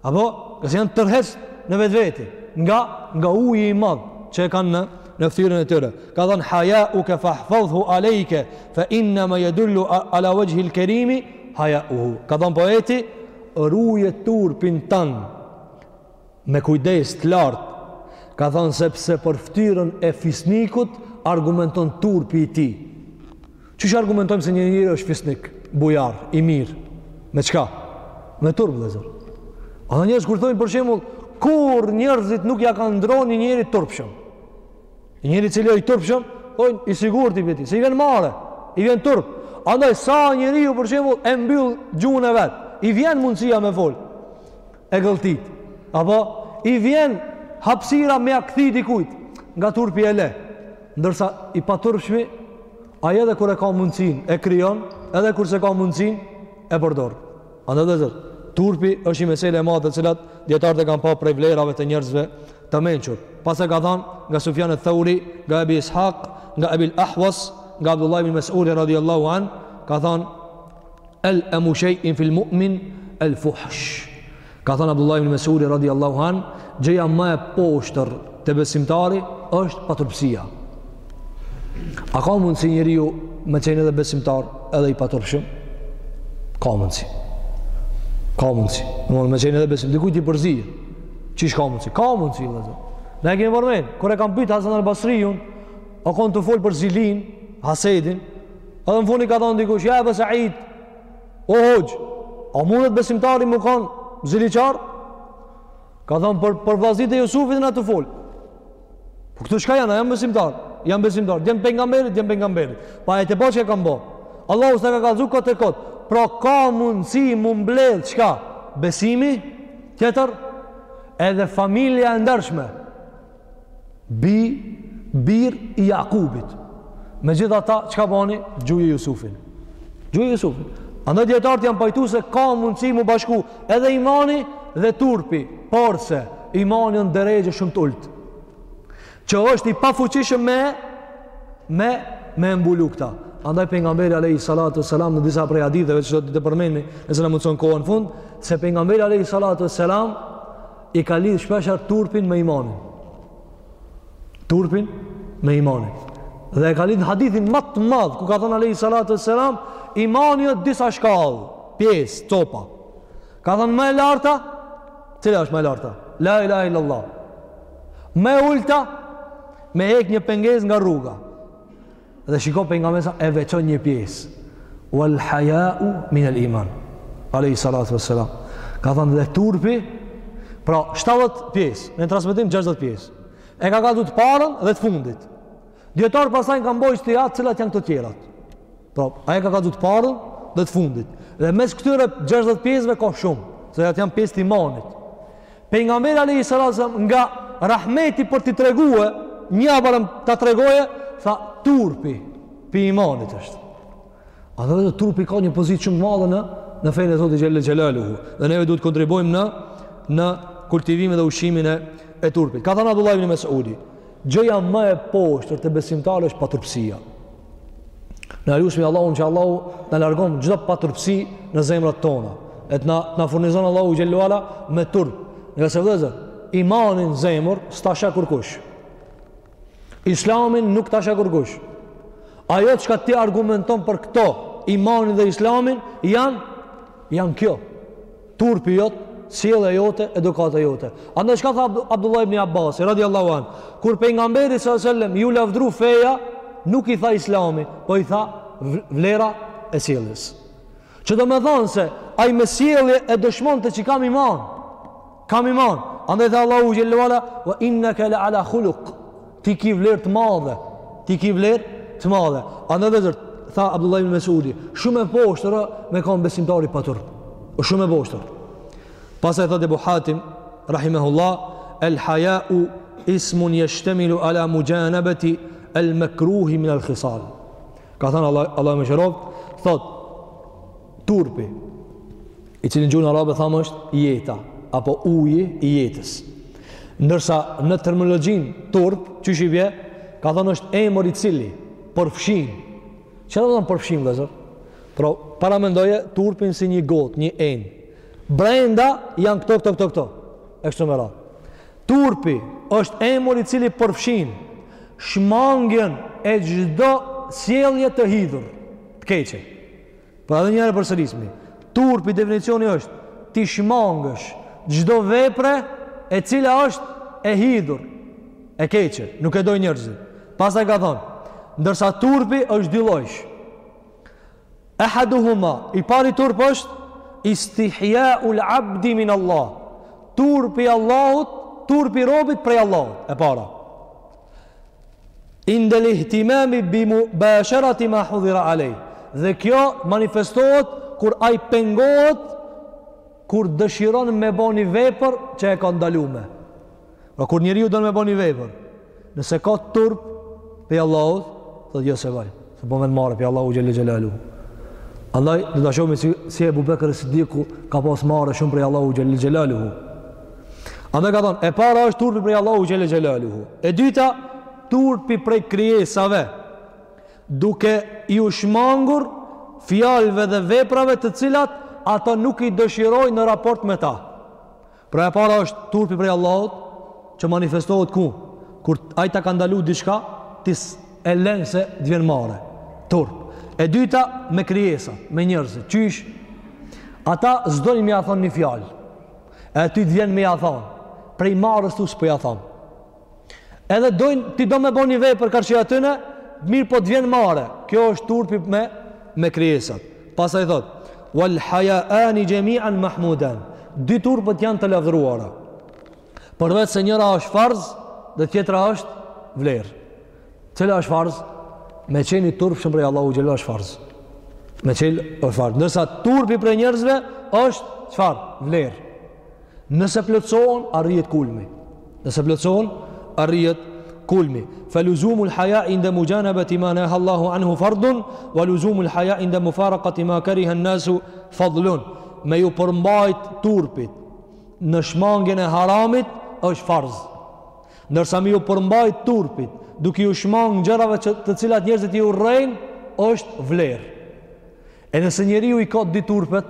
Apo, se janë tërhjek në vetveti, nga, nga uji i madh që e kanë në, në ftyrën e tyre. Ka thënë, hajauke fahfadhu alejke, fe innema jedullu ala vexhhil kerimi, hajauhu. Ka thënë poeti, ruje turpin tand, me kujdes të lartë, ka thënë sepse për ftyrën e fisnikut argumenton turpi i tij. Qysh argumentojmë se një njeri është fisnik, bujar, i mirë? Me çka? Me turp, vllezër. Andaj njerëz kur thojnë për shembull, kur njerëzit nuk ja kanë dronë një njeri të turpshëm. Një njeri i cili është i turpshëm, thojnë i sigurt i veti, se i vjen marre, i vjen turp. Andaj, sa njeriu për shembull e mbyll gjuhën e vet, i vjen mundësia me fol. e gëlltit apo i vjen hapësira me ja kthi dikujt nga turpi e le ndërsa i paturpshmi ai edhe kur e ka mundësinë e krijon edhe kur s'e ka mundësinë e përdor andaj vllezër turpi është një mesele e madhe të cilat dijetarët e kanë pa prej vlerave të njerëzve të mençur pastaj ka thënë nga Sufjan al-Thauri nga Abi Ishaq nga Abi al-Ahwas nga Abdullah ibn Mas'ud radhiyallahu anh ka thënë El'emu shej'in fil mu'min el fuhsh. Ka thënë Abdullah ibn Mes'udi radijallahu anh, gjëja ma e poshtër te besimtari është paturpësia. A ka mundësi njeriu me qenë edhe besimtar edhe i paturpshëm? Ka mundësi. Ka mundësi. Nuk mund me qenë edhe besimtar, dikujt i përzi. Qysh ka mundësi? Ka mundësi, vllezër. Ne e kemi përmenë, kur e kanë pyt Hasan al-Basriun, o konë tu fol për zilin, Hasedin, Edhe në fund i ka thonë dikush, ja Eba Said, o hoxhë, a mundet besimtari me kanë ziliqar? Ka thonë, për, për vllaznit e Jusufit n'tu fol. Po këta çka janë, a janë besimtar? Janë besimtar, djem pejgamberit, djem pejgamberit. Pa e ke pa çka kanë bo. Allahu s'të ka kallzu kot e kot. Pra ka mundësi, m'u mbledh, çka? Besimi, tjetër, edhe familja e ndershme. bi, bir i Jakubit. Megjithatë, çka bani? Gjuje Jusufin. Gjuje Jusufin. Andaj dijetarët janë pajtu se ka mundësi m'u bashku edhe imani dhe turpi, porse imani në derexhe shumë të ulët. Që është i pafuqishëm me, me, me e mbulu këta. Andaj Pejgamberi alejhi salatu ve selam në disa prej haditheve që do t'i përmendim nëse na mundëson koha n'fund, se Pejgamberi alejhi salatu ve selam i ka lidh shpeshherë turpin me imanin. Turpin me imanin. Dhe e ka lidh hadithin më të madh kur ka thënë alayhi salatu wassalam, imani o disa shkallë, pjesë, copa. Ka thënë më e larta, cila është më e larta? La ilaha illallah. Më e ulta me hek një pengesë nga rruga. Dhe shiko pejgamberi se e veçon një pjesë. Wal haya'u min al iman. Alayhi salatu wassalam. Ka thënë dhe turpi, pra 70 pjesë, një transmetim 60 pjesë. E ka kallxu të parën dhe të fundit. Dijetarët pastaj kanë bo ixhtihad cilat janë këto tjerat. Pra, ai e ka kallxu të parën dhe të fundit. Dhe mes këtyre 60 pjesëve ka shumë, se cilat janë pjesë të imanit. Pejgamberi alayhi salatu nga rahmeti për t'i treguar një avarëm ta tregoje, tha turpi prej imanit është. Andaj edhe turpi ka një pozitë shumë të madhe në në fenë e Zotit Xhele Xhelaluhu. Dhe neve duhet të kontribuojmë në në kultivimin dhe ushqimin e e turpit. Ka thënë Abdullah ibn Mas'udi, gjëja më e poshtër te besimtari është paturpësia. Ne e lusmi Allahun që Allahu t'na largon çdo paturpësi në zemrat tona. E të na furnizon Allahu xhele wa ala me turp. Ngase vëllezër, imanin n'zemër, s'ta shë kërkush. Islamin nuk ta shë kërkush. Ajo çka t'i argumenton për këto, imanin dhe islamin, janë, janë kjo. Turpi jot, sjellja jote, edukata jote. Andaj çka tha Abdullah ibn Abbas, radiallahu an, kur pejgamberi sallallahu alaihi wasallam ju lavdru feja, nuk i tha Islami, po i tha vlera e sjelljes. Që do me thonë se ai me sjellje e dëshmonte që kam iman. Kam iman. Andaj i tha Allahu xhele wa ala, "Wa innaka la ala khuluq Ti ki vlerë të madhe. Ti ki vlerë të madhe. Andaj vëllezër, tha Abdullah ibn Mesudi, shumë e poshtër o me kanë besimtari paturp. O shumë e poshtër. Pastaj thot Ebu Hatim, rahimehullah, el haja u ismun jeshtemilu ala mujanabeti el mekruhi min el khisal. Ka thënë Allah, Allahu e mëshiroftë, thot, Turpi, i cili në gjuhën arabe thamë është jeta apo uji i jetës. Ndërsa në terminologjinë turp, qysh i vje, ka thënë është emër i cili përfshin. Çfarë do me thonë përfshin vëllezër? Pra, paramendoje turpin si një gotë, një enë. Brenda janë këto këto këto këto. E kështu me radhë. Turpi është emër i cili përfshin shmangjen e çdo sjellje të hidhur, të keqe. Pra edhe njëherë përsërismi. Turpi definicioni është t'i shmangesh çdo vepre e cila është e hidhur, e keqe, nuk e dojnë njerëzit. Pastaj ka thonë, ndërsa turpi është dy llojsh. Ehaduhuma, i pari turp është, istihjaul abdi min Allah. Turpi Allahut, turpi robit prej Allahut, e para. Indel ihtimami bi mubasharati ma hudhira alej. Dhe kjo manifestohet kur ai pengohet kur dëshiron me bo një vepër që e ka ndalume. Pra kur njeriu don me bo një vepër, nëse ka turp prej Allahut, thot jo s'e baj. Se po vjen marre prej Allahu xhel-le xhelaluhu. Andaj, do ta shohim si, si Ebu Bekër es-Sidiku ka pas marre shumë prej Allahu xhel-le xhelaluhu. Andaj ka thonë, e para është turpi prej Allahu xhel-le xhelaluhu. E dyta, turpi prej krijesave duke iu shmangur fjalëve dhe veprave të cilat ata nuk i dëshirojnë në raport me ta. Pra e para është turpi prej Allahut që manifestohet ku kur ai ta ka ndalu diçka ti e lën se të vjen marre, turp. E dyta me krijesa, me njerëzit. Qysh ata s'dojnë me ia thonë një fjalë. E ty të vjen me ia thonë. Prej marres tu s'po ia thonë. Edhe dojnë, ti do me bo një vepër karshi atyne, mirëpo të vjen marre. Kjo është turpi me, me krijesat. Pastaj thot, wal hajaani xhemian mahmudan. Dy turpët janë të lavdëruara. Përveç se njëra është farz dhe tjetra është vlerë. Cila është farz? Me qenë i turpshëm prej Allahu xhel-le është farz. Me qenë është farz. Ndërsa turpi prej njerëzve është çfarë? Vlerë. Nëse plotësohen, arrihet kulmi. Nëse plotësohen, arrihet kulmi. Fa luzumul haya inda mujanabati ma naha Allahu anhu fardun wa luzumul haya inda mufaraqati ma kariha an-nasu fadlun. Me ju përmbajt turpit në shmangien e haramit është farz. Ndërsa me ju përmbajt turpit duke ju shmangë gjërave të cilat njerëzit i urrejnë, është vlerë. E nëse njeriu i ka dy turpet,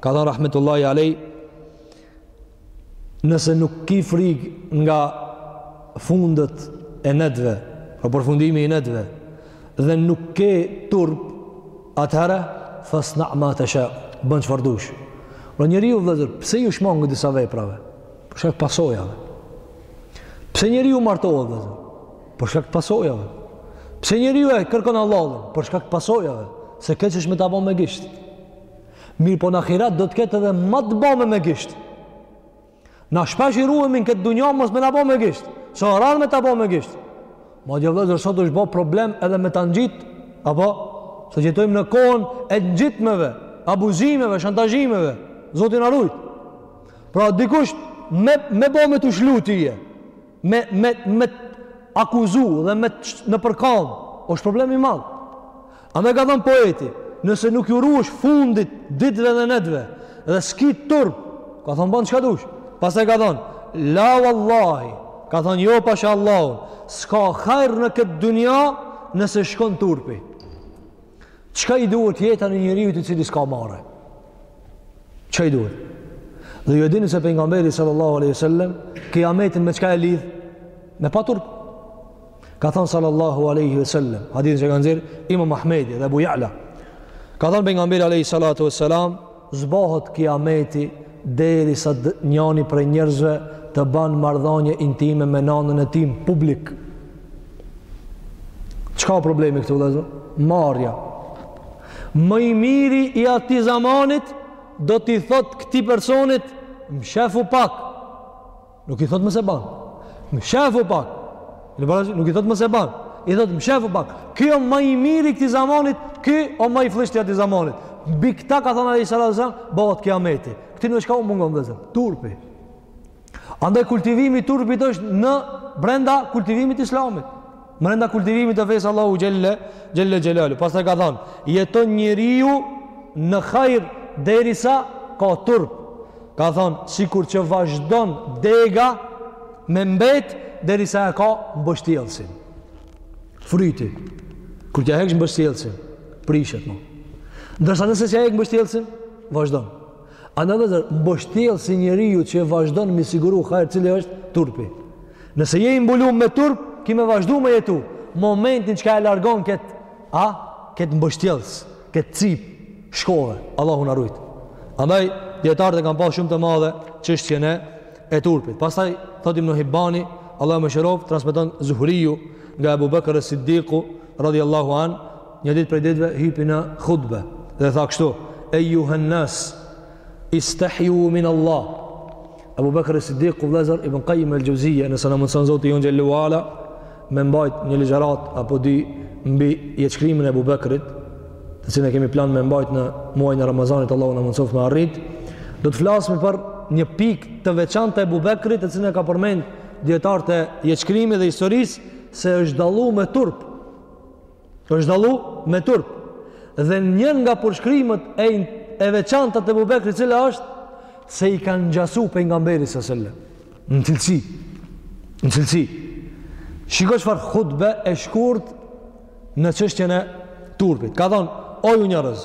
ka thënë rahmetullahi alej nëse nuk ki frikë nga fundet e netve apo përfundimi i netve dhe nuk ke turp atëherë fasna ma tesha bën çfarë dush po njeriu vëllezër pse ju shmang disa veprave për shkak pasojave pse njeriu martohet vëllezër për shkak pasojave pse njeriu e kërkon hallallin për shkak pasojave se keq është me ta bon me gisht Mirë po në akirat do të ketë edhe më të bame me gisht. Na shpesh i ruemi në këtë dunja mos me na bo me gisht. Se s'o rand me ta bo me gisht. Madje vllezër sot është bë problem edhe me t'a ngjit, apo? Se jetojmë në kohën e ngjitjeve, abuzimeve, shantazhimeve. Zoti na rujt. Pra dikush me, me bo me t'u shly ti e, me, me, me t'akuzu dhe me në për kam, është problem i madh. Andaj ka thënë poeti, nëse nuk i ruhesh fundit t'ditëve dhe netëve dhe s'ki turp, ka thënë ban çka dush. Pastaj ka thënë, la wallahi, ka thënë jo pasha Allahun, s'ka hajr në këtë dunja nëse shkon turpi. Çka i duhet jeta një njeriut i cili s'ka marre? Çka i duhet? Dhe ju e dini se pejgamberi sallallahu alaihi wasallam kijametin me çka e lidh? Me paturp. Ka thënë sallallahu alaihi wasallam, hadithin që e kanë nxjerrë Imam Ahmedi dhe Abu Ya'la. Ka thënë pejgamberi alaihi salatu wasalam, s'bohet kijameti derisa njani prej njerëzve të banë marrëdhanje intime me nanën e tij n'publik. Çka problemi këtu vllezër? Marrja. Më i miri i atij zamanit do t'i thot këtij personit mshefu pak. Nuk i thot mos e ban. Mshefu pak. Nuk i thot mos e ban. I thot mshefu pak. Ky o ma i miri këtij zamanit, ky o ma evlija i këtij zamanit. Mbi këta ka thonë alaihi salatu wasalam, bohet kijameti. Këtynve çka u mungon vllezër. Turpi. Andaj kultivimi i turpit është në brenda kultivimit të islamit. Mrenda kultivimit të fesë s'Allahut xhelle, xhelle xhelaluhu. Pastaj ka thanë, jeton njeriu në hajr derisa ka turp. Ka thanë, sikur që vazhdon dega me mbet derisa e ka mbështjellësin. Fryti, kur t'ia heksh mbështjellësin, prishet mo. Ndërsa nëse s'ia hek mbështjellësin, vazhdon. Andaj vllezër, mbështjellësi njeriut që vazhdon me i siguru hajr cili është turpi. Nëse je i mbulum me turp, ki me vazhdu me jetu. Momentin çka e largon këtë, a, këtë mbështjellës, këtë cip, shkove, Allahu na rujt. Andaj, dijetarët e kanë pas shumë të madhe çështjen e turpit. Pastaj, thot Ibn Hibbani, Allahu e mëshiroft, transmiton Zuhriju nga Ebu Bekër es-Siddiku, radijallahu anhu, Një ditë prej ditëve hypi në hutbe dhe tha kështu: "Ejuhen nas, istahyu min Allah." Abu Bakr as-Siddiq vllezër Ibn Qayyim al-Jawziyyi, nëse na mundson Zoti ynë xhelle ve ala, me mbajt një ligjërat apo dy mbi jetëshkrimin e Abu Bakrit, të cilën e kemi n'plan me mbajt në muajin e Ramazanit, Allahu na mundsoft me arrit. Do të flasim për një pikë të veçantë të Abu Bakrit, të cilën e kanë përmend dijetarët e jetëshkrimit dhe historisë se është dallu me turp. Është dallu me turp. Dhe një nga përshkrimet e, e veçanta të Ebu Bekrit cila është se i ka ngjasu pejgamberit sellem. Në cilësi. Në cilësi. Shiko çfarë hutbe e shkurt në çështjen e turpit. Ka thonë, o ju njerëz,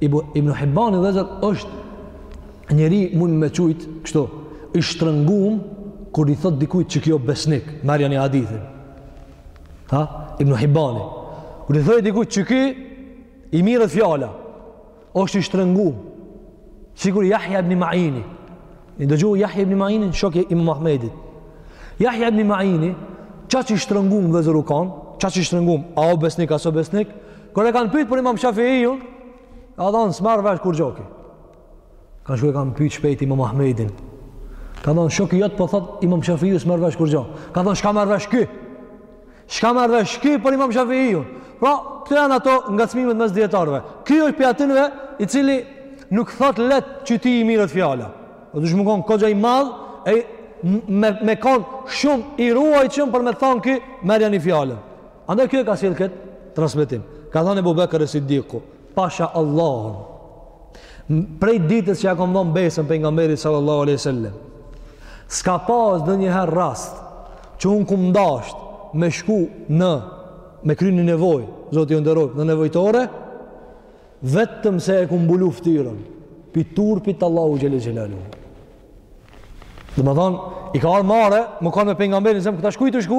Ibn Hibani vllezër është njeri mund me qujtë kështu, i shtrëngum kur i thot dikujt që ky o besnik, merrjani hadithin. Ha? Ibn Hibani. Kur i thot dikujt që ky i mirret fjala, është i shtrëngum. Sikur Jahja ibn Ma'ini. I dëgju Jahja ibn Ma'ini, shoki i imam Ahmedit. Jahja ibn Ma'ini, qaq i shtrëngum vllezër u kanë, qaq i shtrëngum, a o besnik, a s'o besnik, Kur e kanë pytë për imam Shafiiun, ka thonë s'merr vesh kurgjo ky. Kanë shku e kanë pytë shpejt imam Ahmedin. Ka thonë, shoki jot po thotë imam Shafiiu s'merr vesh kurgjo ky. Ka thonë, shka merr vesh ky? Shka merr vesh ky për imam shafi i ju? Pra, këto janë ato ngacmimet mes dijetarve. Ky është prej atyne i cili nuk thotë lehtë që ti i mirret fjala. Dhe dush me konë koxha i madh, e me, me konë shumë i ruajtshëm për me thonë ky merrjani fjalën. Andaj ky e ka sjellë këtë transmetim. Ka thënë Abu Bekr es-Siddiku, pasha Allahun. Prej ditës që ja kam dhënë besën pejgamberit sallallahu alaihi wasallam, s'ka pas ndonjëherë rast që un kum dash me shku në me kry një nevojë, Zoti ju nderoj, në nevojtore, vetëm se e kum mbulu fytyrën pi turpit Allahu xhele xhelaluhu. Domethonë, i ka ardhur marre, me kanë me pejgamberin se më ka shkuar të shku,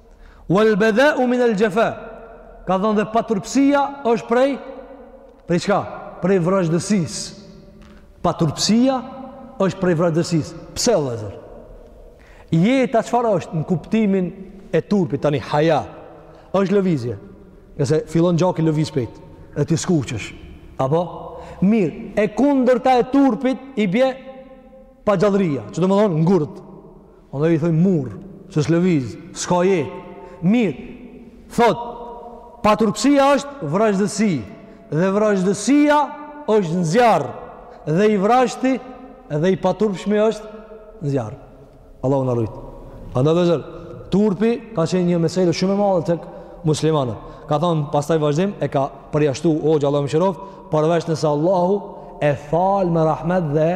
Wal bada'u min al jafa. Ka thënë dhe paturpësia është prej prej çka? Prej vrazhdësisë. Paturpësia është prej vrazhdësisë. Pse vllezër? Jeta çfarë është në kuptimin e turpit tani haja? Është lëvizje. Nëse fillon gjaku lëviz shpejt, dhe ti skuqesh. Apo? Mirë, e kundërta e turpit i bie pagjallëria, që domethonë ngurt. Andaj i thojnë mur, që s'lëviz, s'ka jetë. Mirë, thot, paturpësia është vrazhdësi, dhe vrazhdësia është në zjarr, dhe i vrazhdi, dhe i paturpshmi është në zjarr. Allahu na rujtë. Andaj vllezër, turpi ka qenë një mesele shumë e madhe te muslimanët. Ka thonë, pastaj vazhdim, e ka përjashtu hoxha Allahu e mëshiroftë, përveç nëse Allahu e falë me rahmet dhe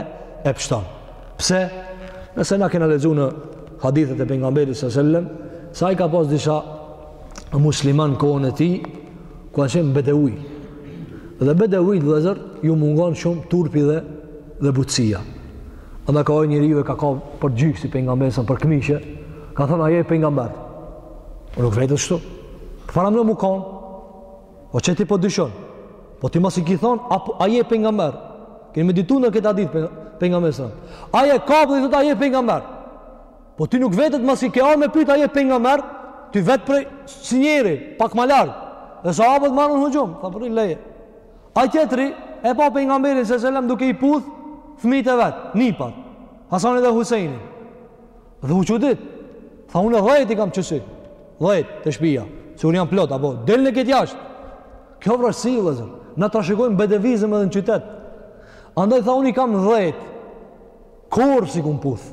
e pshton. Pse? Nëse na kena lexuar në hadithet e pejgamberit sa selam, se ai ka pas disa musliman kohën e tij, ku kanë qenë bedevi. Dhe bedevit vëllazër ju mungon shumë turpi dhe dhe butësia. Andaj ka një njeriu e ka kap për gjyksi pejgamberin sa për këmishë, ka thënë a je pejgamber. Po nuk vetet ashtu. Para më mukon. Po që ti po dyshon? Po ti masi i ki thon, a po, a je pejgamber? Keni medituar në këtë hadith pejgamber sa? A e kap e i thotë a je pejgamber? Po ti nuk vetet masi ke ardh me pyet a je pejgamber? Ti vet prej si njëri, pak më lart. Dhe sahabët marrën hujum, tha për leje. Ai tjetri e pa pejgamberin se selam duke i puth fëmijët e vet, nipat. Hasani dhe Huseini. Dhe u qudit, tha unë dhejt i kam qësi, dhejt te shpia, sikur janë plot, apo, dele në këtë jashtë. Kjo vrazhdësi, vllezër, na trashëgojmë bedevizëm edhe në qytet. Andaj tha unë i kam dhejt, kurrë s'i kum puth.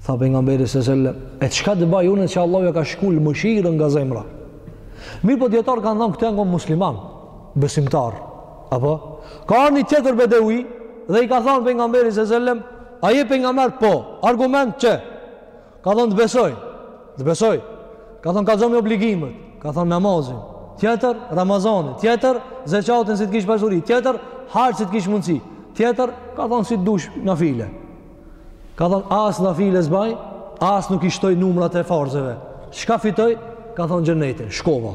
Tha pejgamberi se selem, e çka të baj unë që Allahu ja ka shkul mëshirën nga zemra. Mirëpo dijetarët kanë thanë këtë e ngonë musliman, besimtarë. Apo, ka ardh një tjetër bedevi dhe i ka thonë pejgamberit se selem, a je pejgamber po, argument që, ka thonë të besoj, të besoj, ka thonë kallxom obligimet, ka thonë namazin, tjetër, Ramazanin, tjetër, zeqatin si të kish pasuri, tjetër, haxh si të kish mundësi, tjetër, ka thonë si të dush nafile, ka thonë as nafile s'baj, as nuk i shtoj numrat e farzeve, çka fitoj, ka thonë xhenetin, shkova,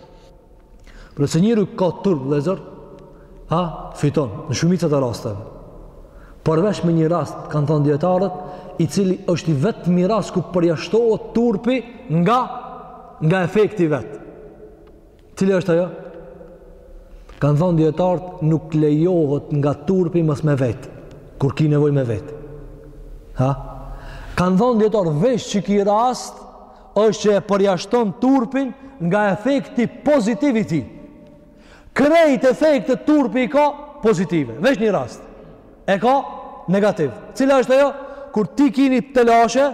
Nëse njeriu ka turp vëllazër, ha, fiton në shumicën e rasteve. Përveç në një rast, kanë thënë dijetarët, i cili është i vetmi rast ku përjashtohet turpi nga nga efekti vet. Cili është ajo? Kanë thënë dijetarët, nuk lejohet nga turpi mos me vet, kur ki nevojë me vet. Ha? Kanë thënë dijetarët, veç qiky rast është që e përjashton turpin nga efekti pozitiv i tij. Krejt efektet turpi i ka pozitive, veç një rast. E ka negativ. Cila është ajo? Kur ti ki ni telashe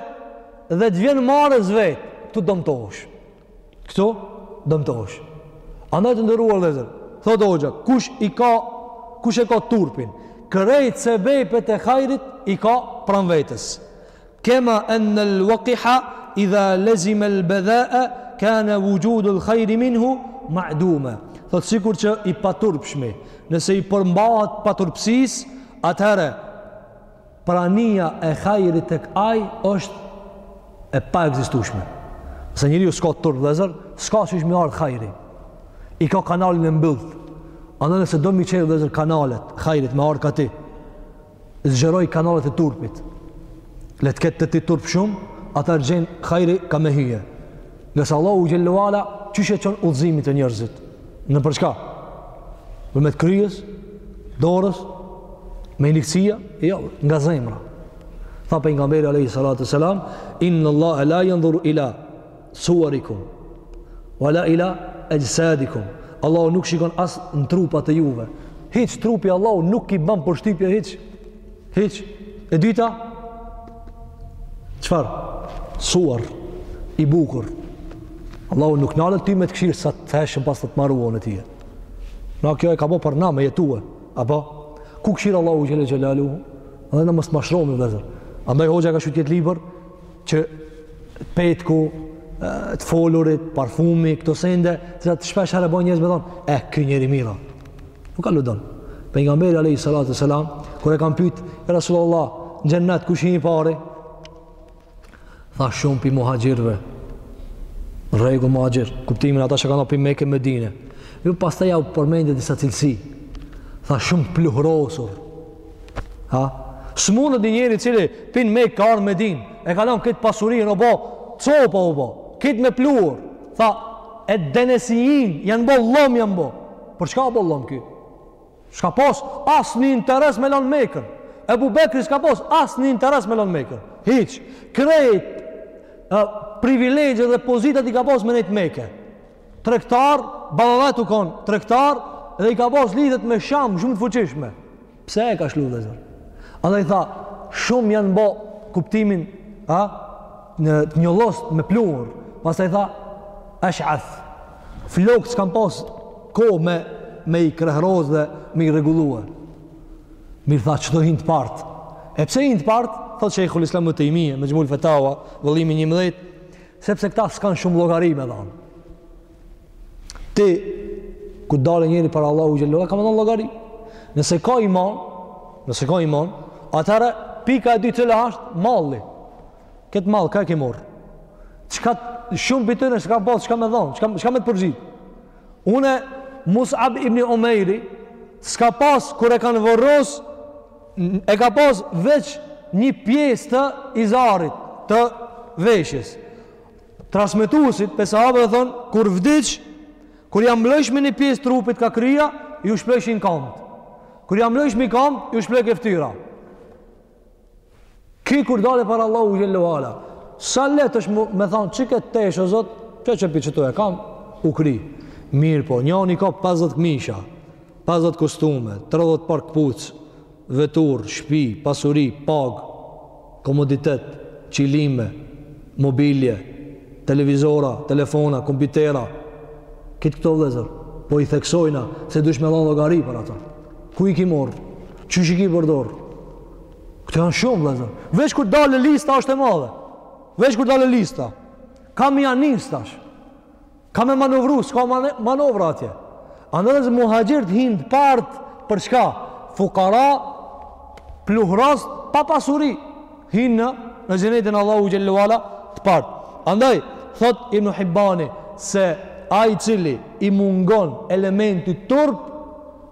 dhe të vjen marre s'vet, këtu dëmtohesh. Këtu dëmtohesh. Andaj të nderuar vëllezër, thotë hoxha, kush i ka, kush e ka turpin, krejt sebepet e hajrit i ka pranë vetes. Kema enne l'waqiha idha lezime l'bedha'a kane wujudu l'khajri minhu ma'dume. Thotë sikur që i paturpshmi, nëse i përmbahet paturpësisë, atëherë prania e hajrit tek ai është e paekzistueshme. Nëse njeriu s'ka turp vëllazër, s'ka si me i ardh hajri. I ka kanalin e mbylltë. Andaj nëse do m'i çel vëllazër kanalet e hajrit me ardh ka ti. zgjeroji kanalet e turpit. Le të ketë te ti turp shumë, ata gjen hajri ka me hyje. Ngase Allahu xhelle ue ala qysh e çon udhëzimin te njerëzit. Nëpër çka? Përmjet kryes, dorës, me ilikësia, jo, nga zemra. Tha pejgamberi a.s. Inna Allahe la jendhuru ila suwarikum wa la ila ajsadikum. Allahu nuk shikon as në trupat e juve. Hiç trupi Allahut nuk i bën përshtypje hiç. Hiç. E dyta çfarë? Suwar i bukur. Allahu nuk nalet ty me të kqyrë sa të theshën pas të të marrua në tije. Na kjo e ka bo për na me jetue. Apo? Ku kqyr Allahu xhel-le xhelaluhu? Dhe ne mos mashtrohmi, vllezër. Andaj hoxha ka shutjet libër, që petku, të folurit, parfumi, këto sende, të të shpeshherë bojnë njerëz me thonë, e, eh, ky njeri i mirë. Nuk ka ludon. Pejgamberi, alejhi salatu selam, kur e kanë pytë, e Rasulullah, në xhennet, kush hin i pari? Tha shumë pi muhaxhirve, rregull muhaxhir, kuptimin ata që kanë pi Meke Medine. Ju pastaj jau përmendi disa cilësi, tha shumë pluhrosur, Ha? Smundet një njeri i cili pi Meke ka ardh Medinë, e ka lon krejt pasurinë, u bo, copa u bo, krejt me pluhur, tha, e denesijin, janë bo llom, janë bo. Për çka bo llom ky? S'ka pas asnjë interes me lon Mekën. Ebu Bekri s'ka pas asnjë interes me lon Mekën. Hiç, krejt, privilegjet dhe pozitat i ka pas me nejtë Meke. Tregtar, baba i vet u kon tregtar dhe i ka pas lidhjet me Sham shumë të fuqishme. Pse e ka lshu vllezër? Ata i tha, shumë janë bo kuptimin a, të njollost me pluhur. Pastaj tha, esh'ath. Flokët s'kanë pas kohë me, me i krehroz dhe me i rregullue. Mirë tha, që do hijnë të parët. E pse hijnë të parët? Thotë shejhul islam Tejmije, Mexhmuul Fetawa, vëllimi njëmbëdhjetë, Sepse këta s'kanë shumë llogari me dhanë. Ti, kur del njeri para Allahu xhelle ala, ka me dhanë llogari. Nëse ka iman, nëse ka iman, atëherë pika e dytë cila asht malli. Këtë mall, kah e ke marrë. Qka shumë për tëne, qka bëllë, qka me dhanë, qka, qka me të përgjitë. Une, Musab ibn Omejri, s'ka pas kur e kanë vorrosë, e ka pas veç një pjesë të izarit të veshjes transmetuesit pi sahabëve thonë kur vdiq kur ja mlojshim një pjesë trupit ka kryja ju shplojshin kamët kur ja mlojshim kamët ju shplojke ftyra Ky kur dale para Allahu xhelle ue ala, sa lehtë është me, me thon çike tesh o Zot, çka çe piçë e kam u kri. Mirëpo, njëri ka 50 këmisha, 50 kostume, 30 par këpucë, veturë, shtëpi, pasuri, pagë, komoditet, qilime, mobilje, televizora, telefona, kompjutera. Krejt këto vllezër, po i theksojna se dush me dhanë llogari për ato. Ku i ki marr? Qysh i ki përdor? Këto janë shumë, vëllazër. Veç kur dalë lista është e madhe. Veç kur dalë lista. Ka me ja nis tash ka me manovru, s'ka man manovra atje. Andaj vllezër muhaxhirt hin t'part për çka? Fukara pluhros pa pasuri hin në në xhenetin Allahu xhelle ue ala të part. Andaj thot Ibn Hibbani se ai i cili i mungon elementi turp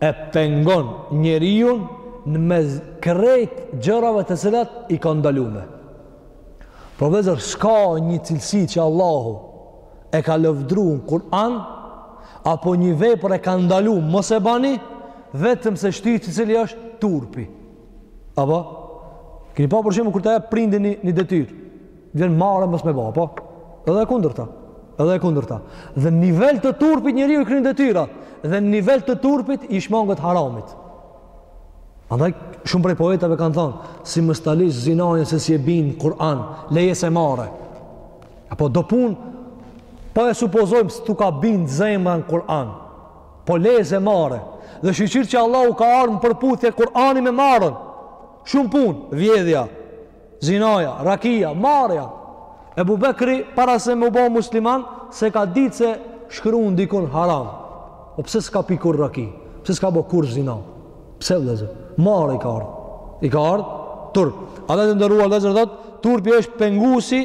e pengon njeriu në mes krejt gjërave të cilat i ka ndalume. Por vllezër, s'ka një cilësi që Allahu e ka lavdru në Kur'an, apo një vepër e ka ndalu, mos e bani, vetëm se shtytës i cili është turpi. Apo? Keni pa për shembull kur ta jep prindi një, një detyrë. T'vjen marre mos me bo, apo. Edhe e kundërta. Edhe e kundërta. Dhe në nivel të turpit njeriu i kryen detyrat dhe në nivel të turpit i shmanget haramit. Andaj shumë prej poetave kanë thënë, si mos ta lish zinajën se s'i je bind Kur'an, leje se marre. Apo do pun po e supozojmë se s't'u ka bind zemra në Kur'an. Po leje se marre. Dhe shyqyr që Allahu, ka ardhë në përputhje Kur'ani me marren. Shumë pun, vjedhja, Zinaja, rakia, marrja. Ebu Bekri, para se m'u bo musliman, s'e ka ditë se shkrun dikun haram. O po pse s'ka pi kurrë raki? Pse s'ka bo kurrë zina? Pse vllezër? Marre i ka ardhë. I ka ardhë turp. Andaj të nderuar vllezër thot, turpi është pengusi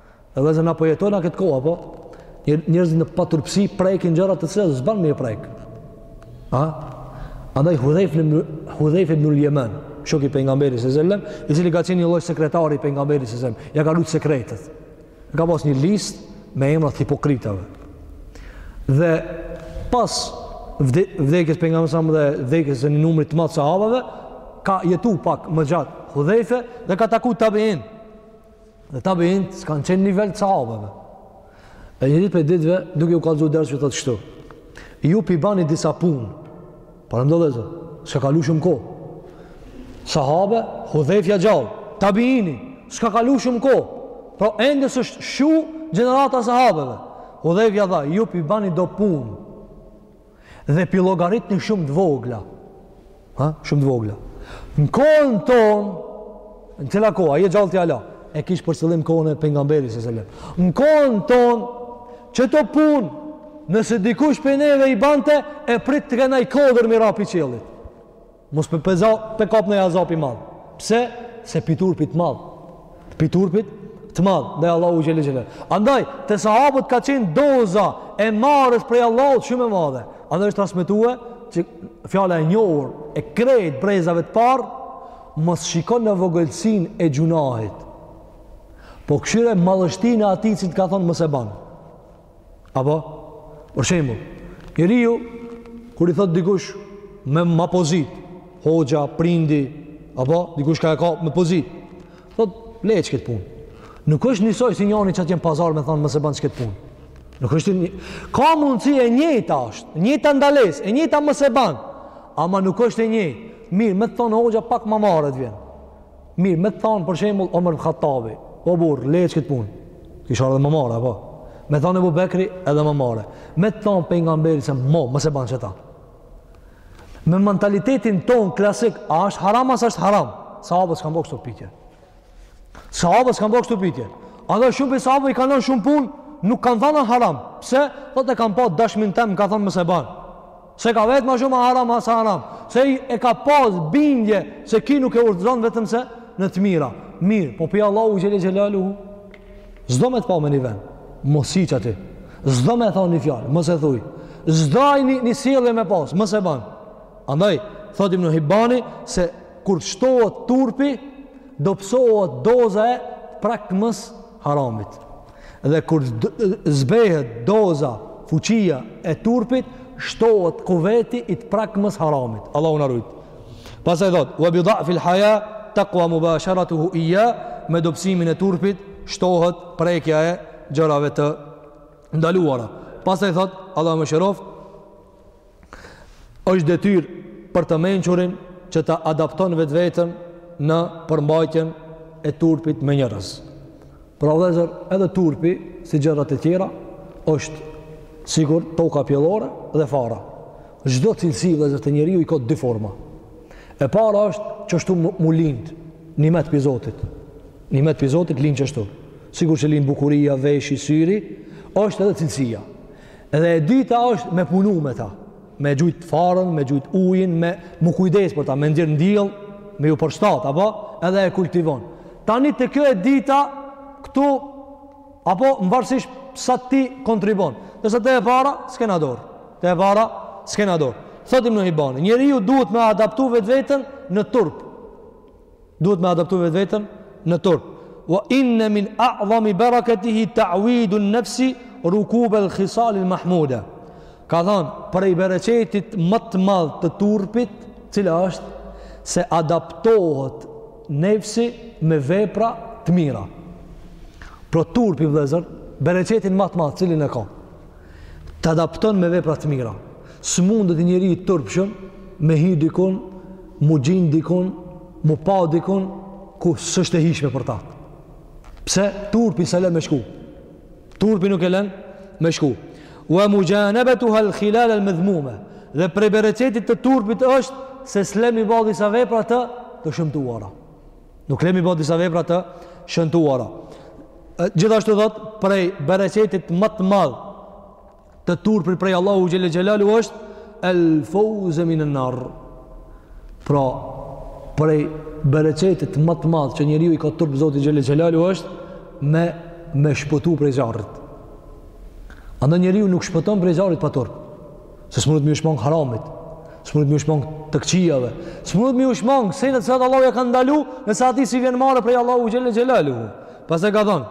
Dhe vllezër na po jetojmë në këtë kohë, apo? Njerëzit në paturpsi prekin gjërat të cilat s'ban me i prekë. A? Andaj Hudhejfe ibnul Jeman, shok i Pejgamberit alejhi selam, i cili ka qenë një lloj sekretari i Pejgamberit alejhi selam, ja ka rujt sekretet. Ka pas një listë me emrat e hipokritave. Dhe pas vdekjes Pejgamberit alejhi selam dhe vdekjes së një numrit të madh sahabave, ka jetu pak më gjatë Hudhejfe dhe ka taku të Dhe tabiinët s'kanë qenë nivel të sahabeve. E një ditë prej ditëve, duke u kallëzu ders, tha kështu. Ju pi bani disa punë, paramendo vllezër, s'ka kalu shumë kohë. Sahabe, Hudhefja gjallë, tabiini, s'ka kalu shumë kohë. Pra, ende s'është shu gjenerata e sahabeve. Hudhefja tha, ju pi bani do punë. Dhe pi llogaritni shumë të vogla. Ha? Shumë të vogla. Në kohën tonë, në cila koha, je gjallë ti hala, e kish për qëllim kohën e Pejgamberit, se selem. Në kohën tonë, qato punë, nëse dikush prej neve i bante, e pritke naj kodër mi ra pi qiellit. Mos pe, pe za, pe kap naj azab i madh. Pse? Se pi turpit të madh. Pi turpit të madh ndaj Allahut xhele xhel. Andaj te sahabët ka qenë doza e marrës prej Allahut shumë e madhe. Andaj është transmetue që fjala e njohur e krejt brezave të parë mos shiko në vogëlsinë e gjunahit. Po kshyre madhështinë e atij që të ka thonë mos e ban. Apo, për shembull, njeriu, kur i thotë dikush me ma pozitë, hoxha, prindi, apo, dikush ka e ka ma pozitë, thotë, le qëkët punë. Nuk është njësoj si njani qatje n'pazar me thonë mos e ban qëkët punë. Nuk është një... Ka mundësi e njëjta është, njëjta ndalesë, e njëjta mos e ban. Ama nuk është e njëjtë. Mirë, me të thonë hoxha pak ma marre t'vjen. Mirë, me të thonë, për shembull, Omer Hattabi, o burrë, le qët punë, kish ardh edhe ma marre, apo? Me thonë Ebu Bekri edhe ma marre. Me të thonë Pejgamberi se mo, mos e ban qeta. Me mentalitetin tonë klasik, a është haram, a s'është haram? Sahabët s'kanë ba kështu pytje. Sahabët s'kanë ba kështu pytje. Edhe shumë prej sahabëve i kanë lan shumë punë, nuk kanë thonë haram. Pse? Thotë e kam pa t'dashmin tem, ka thonë mos e ban. S'e ka vet ma shumë a haram a s'a haram. Se e ka pas bindje se ky nuk urdhëron vetëm se në të mira. Mirë, po pi Allahut xhele xhelaluhu. S'do me të pa me një vend. Mos hi qaty. S'do me thonë një fjalë. Mos e thuj. S'do një, një sjellje me pas. Mos e ban. Andaj, thotë Ibnu Hibbani se kur shtohet turpi, dobësohet doza e prekmes haramit. Dhe kur zbehet doza, fuqia e turpit, shtohet kuveti i të prekmes haramit. Allahu na rujt. Pastaj thot: "Wa bi dha'fil haya taqwa mubasharatuhu iyya" me dobësimin e turpit shtohet prekja e gjërave të ndaluara. Pastaj thot: "Allahu e mëshiroftë, është detyrë për të mençurin që ta adapton vetveten në përmbajtjen e turpit me njerëz. Pra vëllazër, edhe turpi, si gjërat e tjera, është sikur toka pjellore dhe fara. Çdo cilësi vëllazër te njeriu i ka dy forma. E para është qashtu mu lind nimet pi Zotit. Nimet pi Zotit lind qashtu. Sikur që lind bukuria, veshi, syri, është edhe cilësia. Dhe e dyta është me punu me ta, me gjujt farën, me gjujt ujin, me u kujdes për ta, me mbjellë mbjell, me ju përshtat, apo edhe e kultivon. Tani te kjo e dyta, këtu, apo mvarësisht sa ti kontribuon. Kurse te e para, s'ke në dorë. Te e para, s'ke në dorë. Thotë Ibn Hibani, njeriu duhet me adaptu vetveten në turp. Duhet me adaptu vetveten në turp. Wa inne min a'dhami beraketihi ta'widu en-nefsi rukube el-khisalil mahmude. Ka thanë, prej bereqetit ma të madh të turpit, cila është, se adaptohet nefsi me vepra të mira. Pra turpi vllezër, bereqetin ma të madh, cilin e ka? Të adapton me vepra të mira. S'mundet njeri i turpshëm me hi dikund, m'u gjind dikund, m'u pa dikund, ku s'është e hijshme për ta. Pse turpi s'e len me shku? Turpi nuk e len me shku. Ua muxhanebetuha el-khilal al medhmume. Dhe prej bereqetit të turpit është se s'len me i ba disa vepra të të shëmtuara. Nuk len me i bo disa vepra të shëmtuara. Gjithashtu thotë, prej bereqetit ma të madh të turpit prej Allahut Xhel-le Xhelaluhu është el feuzu minen nar. Pra, prej bereqetit ma të madh që njeriu i ka turp prej Zotit Xhel-le Xhelaluhu është me, me shpëtu prej zjarrit. Andaj njeriu nuk shpëton prej zjarrit pa turp. Se s'mundet me ju shmangë haramit, s'mundet me ju shmangë të këqijave, s'mundet me ju shmangë seneve cilat Allahu ia ka ndalu, nëse atij s'i vjen marre prej Allahut xhel-le xhelaluhu. Pastaj ka thonë,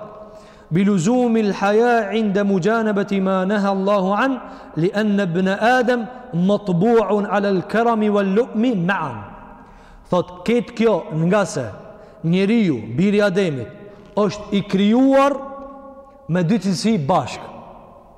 biluzumi l'haja inde muxhanebeti ma neha Allahu an, li enne ibne Adem, matbu'un ala l'kerami vel-lu'mi mean. Thotë, ketë kjo ngase njeriu, biri i Ademit, është i krijuar me dy cilësi bashkë.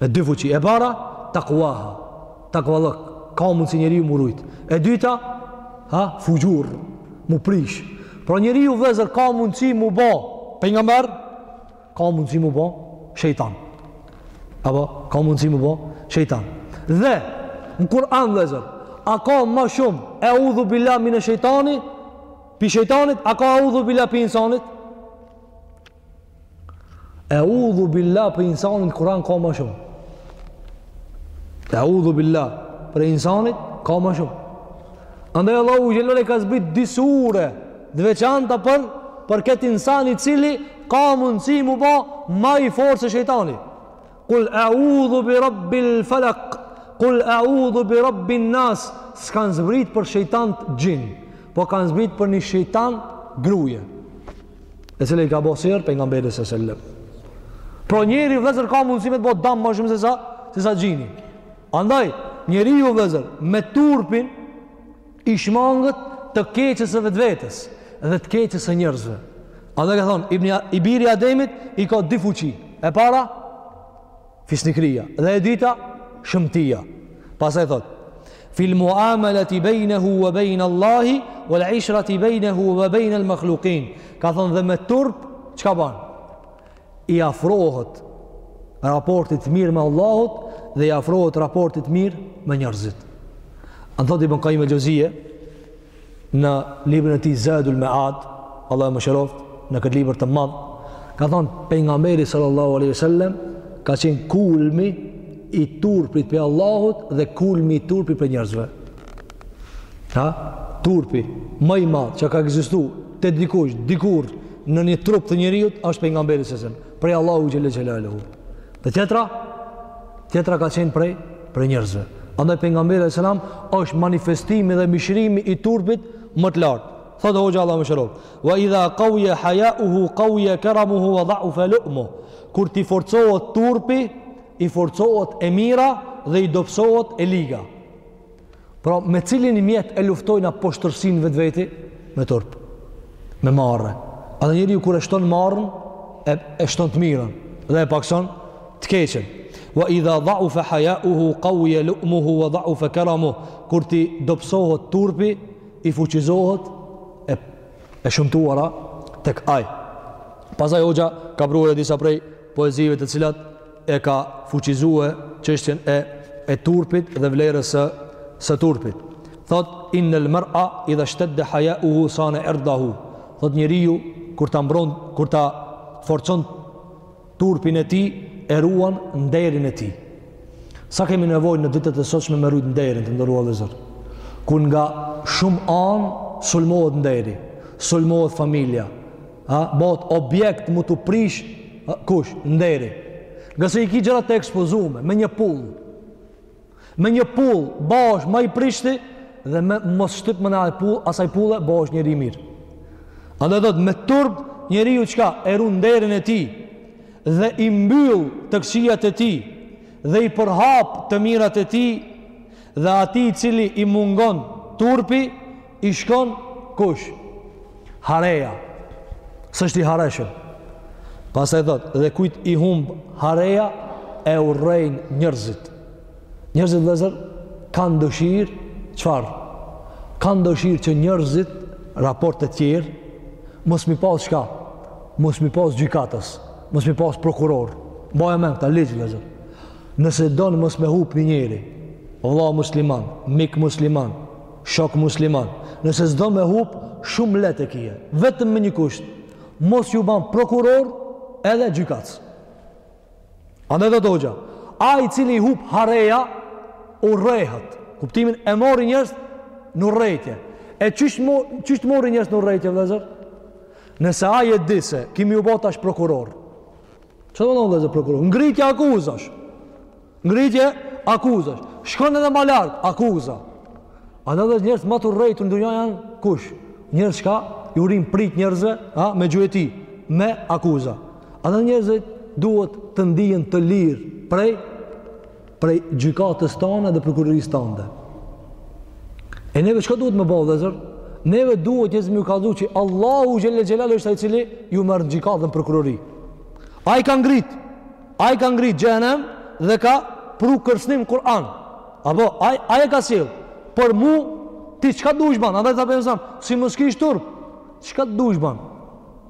E dy fuqi. E para, takuaha. Takuallëk. Ka mundësi njeriu m'u rujt. E dyta, ha, fuxhur. M'u prish. Pra njeriu vllezër ka mundësi m'u bo pejgamber, ka mundësi m'u bo. Shejtan. Apo, ka mundësi m'u bo. Shejtan. Dhe, në Kur'an vllezër, a ka ma shumë eudhu billahi minesh-shejtani, pi shejtanit, a ka eudhu billah pi insanit? Eudhu billah prej insanit Kur'ani ka ma shumë. Eudhu billah prej insanit ka ma shumë. Andaj Allahu Xhel-le Xhelaluhu ka zbrit dy sure të veçanta për, për këtë insan i cili ka mundësi m'u ba ma i fortë se shejtani. Kul eudhu bi rabbil falak, kul eudhu bi rabbin nas, s'kanë zbrit për shejtant xhin, po kanë zbrit për një shejtan gruje. e cila i ka bërë sihr pejgamberit alejhi selam. Pra njeri vëllezër ka mundësi me të bërë dam ma shumë se sa, se sa xhini. Andaj, njeriu vëllezër me turpin i shmanget të keqes së vetvetes dhe të keqes së njerëzve. Andaj ka thonë, i biri i Ademit i ka dy fuqi. E para, Fisnikëria. Dhe e dyta, shëmtia. Pastaj thot: Fil muamalati bainahu wa bain Allahi wal ishrati bainahu wa bain al makhluqin. Ka thon dhe me turp çka bën? I afrohet raportit të mirë me Allahun dhe i afrohet raportit të mirë me njerëzit. Andaj thot Ibn Qayyim al-Xhevzije në librin e tij Zadul Ma'ad, Allahu e mëshiroftë, në këtë libër të madh, ka thënë pejgamberi sallallahu alaihi wasallam ka qenë kulmi i turpit prej Allahut dhe kulmi i turpit prej njerëzve. Ha? Turpi më i madh që ka ekzistuar te dikush, dikur në një trup të njeriut është pejgamberi sallallahu alaihi wasallam. Prej Allahut xhel-le xhelaluhu. Dhe tjetra, tjetra ka qenë prej, prej njerëzve. Andaj pejgamberi alejhi selam, është manifestimi dhe mishërimi i turpit më të lartë. Thotë hoxha Allahu e mëshiroftë. Wa idha kauije hajauhu, kauije keramuhu, wa dha'ufe lu'muhu. Kur t'i forcohet turpi, i forcohet e mira dhe i dobsohet e liga. Pra, me cilin mjet e luftojna poshtërsinë vetveti? Me turp, me marre. A dhe njeriu kur e shton marrën, e, e shton të mirën, dhe e pakson të keqen. Wa idha dha'u fe hajauhu, kauije lu'muhu, wa dha'u fe keramuhu. Kur t'i dobsohet turpi, i fuqizohet, e, e shëmtuara, tek ai. Pastaj hoxha ka pru disa prej poezive të cilat, e ka fuqizue çështjen e e turpit dhe vlerës së së turpit. Thot innal mar'a idha shtadda haya'uhu sana irdahu. Thot njeriu kur ta mbron kur ta forcon turpin e tij e ruan nderin e tij. Sa kemi nevojë në ditët e sotshme me rujt nderin të nderuar vëllezër. Kur nga shumë anë sulmohet nderi, sulmohet familja, Ha, bohet objekt me u prish, kush, nderi. Ngase i ki gjëra të ekspozume, me një pullë. Me një pullë, bohesh, ma i prishti, dhe me mos shtypmen e asaj pulle, asaj pulle, bohesh njeri i mirë. A domethënë, me turp, njeriu çka, e ru nderin e tij, dhe i mbyll të këqijat e tij, dhe i përhap të mirat e tij, dhe atij i cili i mungon turpi, I shkon kush? Hareja. S'është i hareshëm. Pastaj thotë, dhe kujt i humb hareja, e urrejnë njerëzit. Njerëzit, vllezër, kanë dëshirë, çfarë? Kanë dëshirë që njerëzit, raport e tjerë, mos m'i pas çka? Mos m'i pas gjykatës, mos m'i pas prokuror. Mbaje men këta ligj, vllezër. Nëse don mos me hup një njeri, vlla musliman, mik musliman, Shok musliman, nëse s'do me hup, shumë lehtë e kije. Vetëm me një kusht, mos ju ban prokuror edhe gjykatës. Andaj thotë hoxha, ai i cili i hup hareja, urrehet. Kuptimin e marrin njerëzit në urrejtje. E qysh të marrin njerëzit në urrejtje, vllezër? Nëse ai e di se ki me ju bo tash prokuror, Çfarë do të thotë, vllezër, prokuror? Ngritje akuzash. Ngritje akuzash. Shkon edhe ma lart akuza. Andaj njerëz ma të urrejtur në dynja janë kush? Njerëz çka ju rrinë pritë njerëzve, ha, me gjueti, me akuza. Andaj njerëzit duhet të ndihen të lirë prej prej gjykatës tande dhe prokurorisë tande. E neve çka duhet me bo, vllezër? Neve duhet njerëzve me ju kallzu që Allahu xhel-le xhelaluhu është ai i cili ju merr në gjykatë dhe në prokurori. Ai ka ngrit, ai ka ngrit xhehenem dhe ka pru kërcënim në Kur'an. Apo, a, ai e ka sjellë. Për mu, ti çka dush ban. Andaj tha Pejgamberi alejhi selam, si mos kish turp, çka dush ban.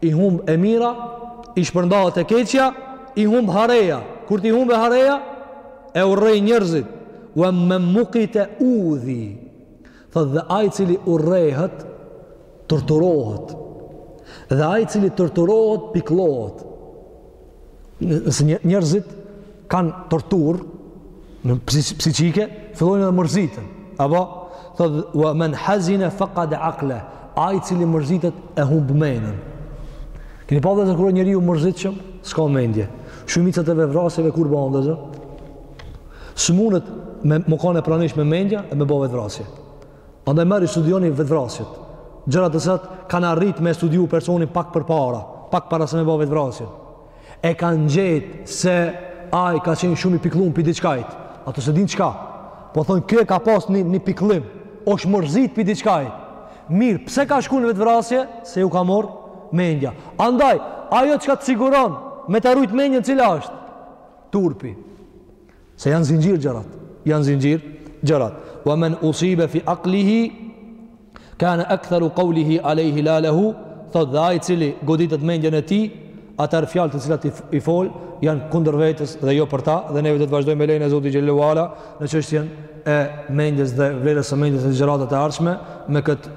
i humb e mira, i shpërndahet e keqja, i humb hareja. Kur t'i humbe hareja, e urrejnë njerëzit, wa men mukite udhi. Thotë dhe ai i cili urrehet, torturohet. Dhe ai i cili torturohet, pikllohet. nëse njerëzit kanë torturën psikike, fillojnë edhe mërziten. Apo thotë wa man hazina faqada aqla, ai i cili mërzitet e humb mendën. Keni pa, vllezër, kur njeriu mërzitshëm, s'ka mendje. Shumica e vetvrasjeve kur bohen, vllezër? S'mundet me kanë e pranishme mendja e me bo vetvrasje. Andaj merrni studioni vetvrasjet. Gjërat e cilat kanë arrit me studiu personin pak përpara, pak para se me bo vetvrasjen. E kanë gjet se ai ka qenë shumë i pikllum për diçkajt. Ata s'e dinë çka. Po thonë që ka pas një, një pikëllim, është mërzit për diçkajt. Mirë, pse ka shku në vetvrasje? Se ju ka marr mendja. Andaj, ajo çka të siguron me ta rujt mendjen cila është? Turpi. Se janë zinxhir gjërat. Janë zinxhir gjërat. Ve men usibe fi aklihi kane ektheru kaulihi alejhi la lehu thotë dhe ai i cili goditet në mendjen e tij, atëherë fjalët të cilat i fol janë kundër vetes dhe jo për ta dhe neve do të vazhdojmë me lejen e Zotit xhele ue ala në çështjen e mendjes dhe vlerës së mendjes në ligjëratat e ardhshme me këtë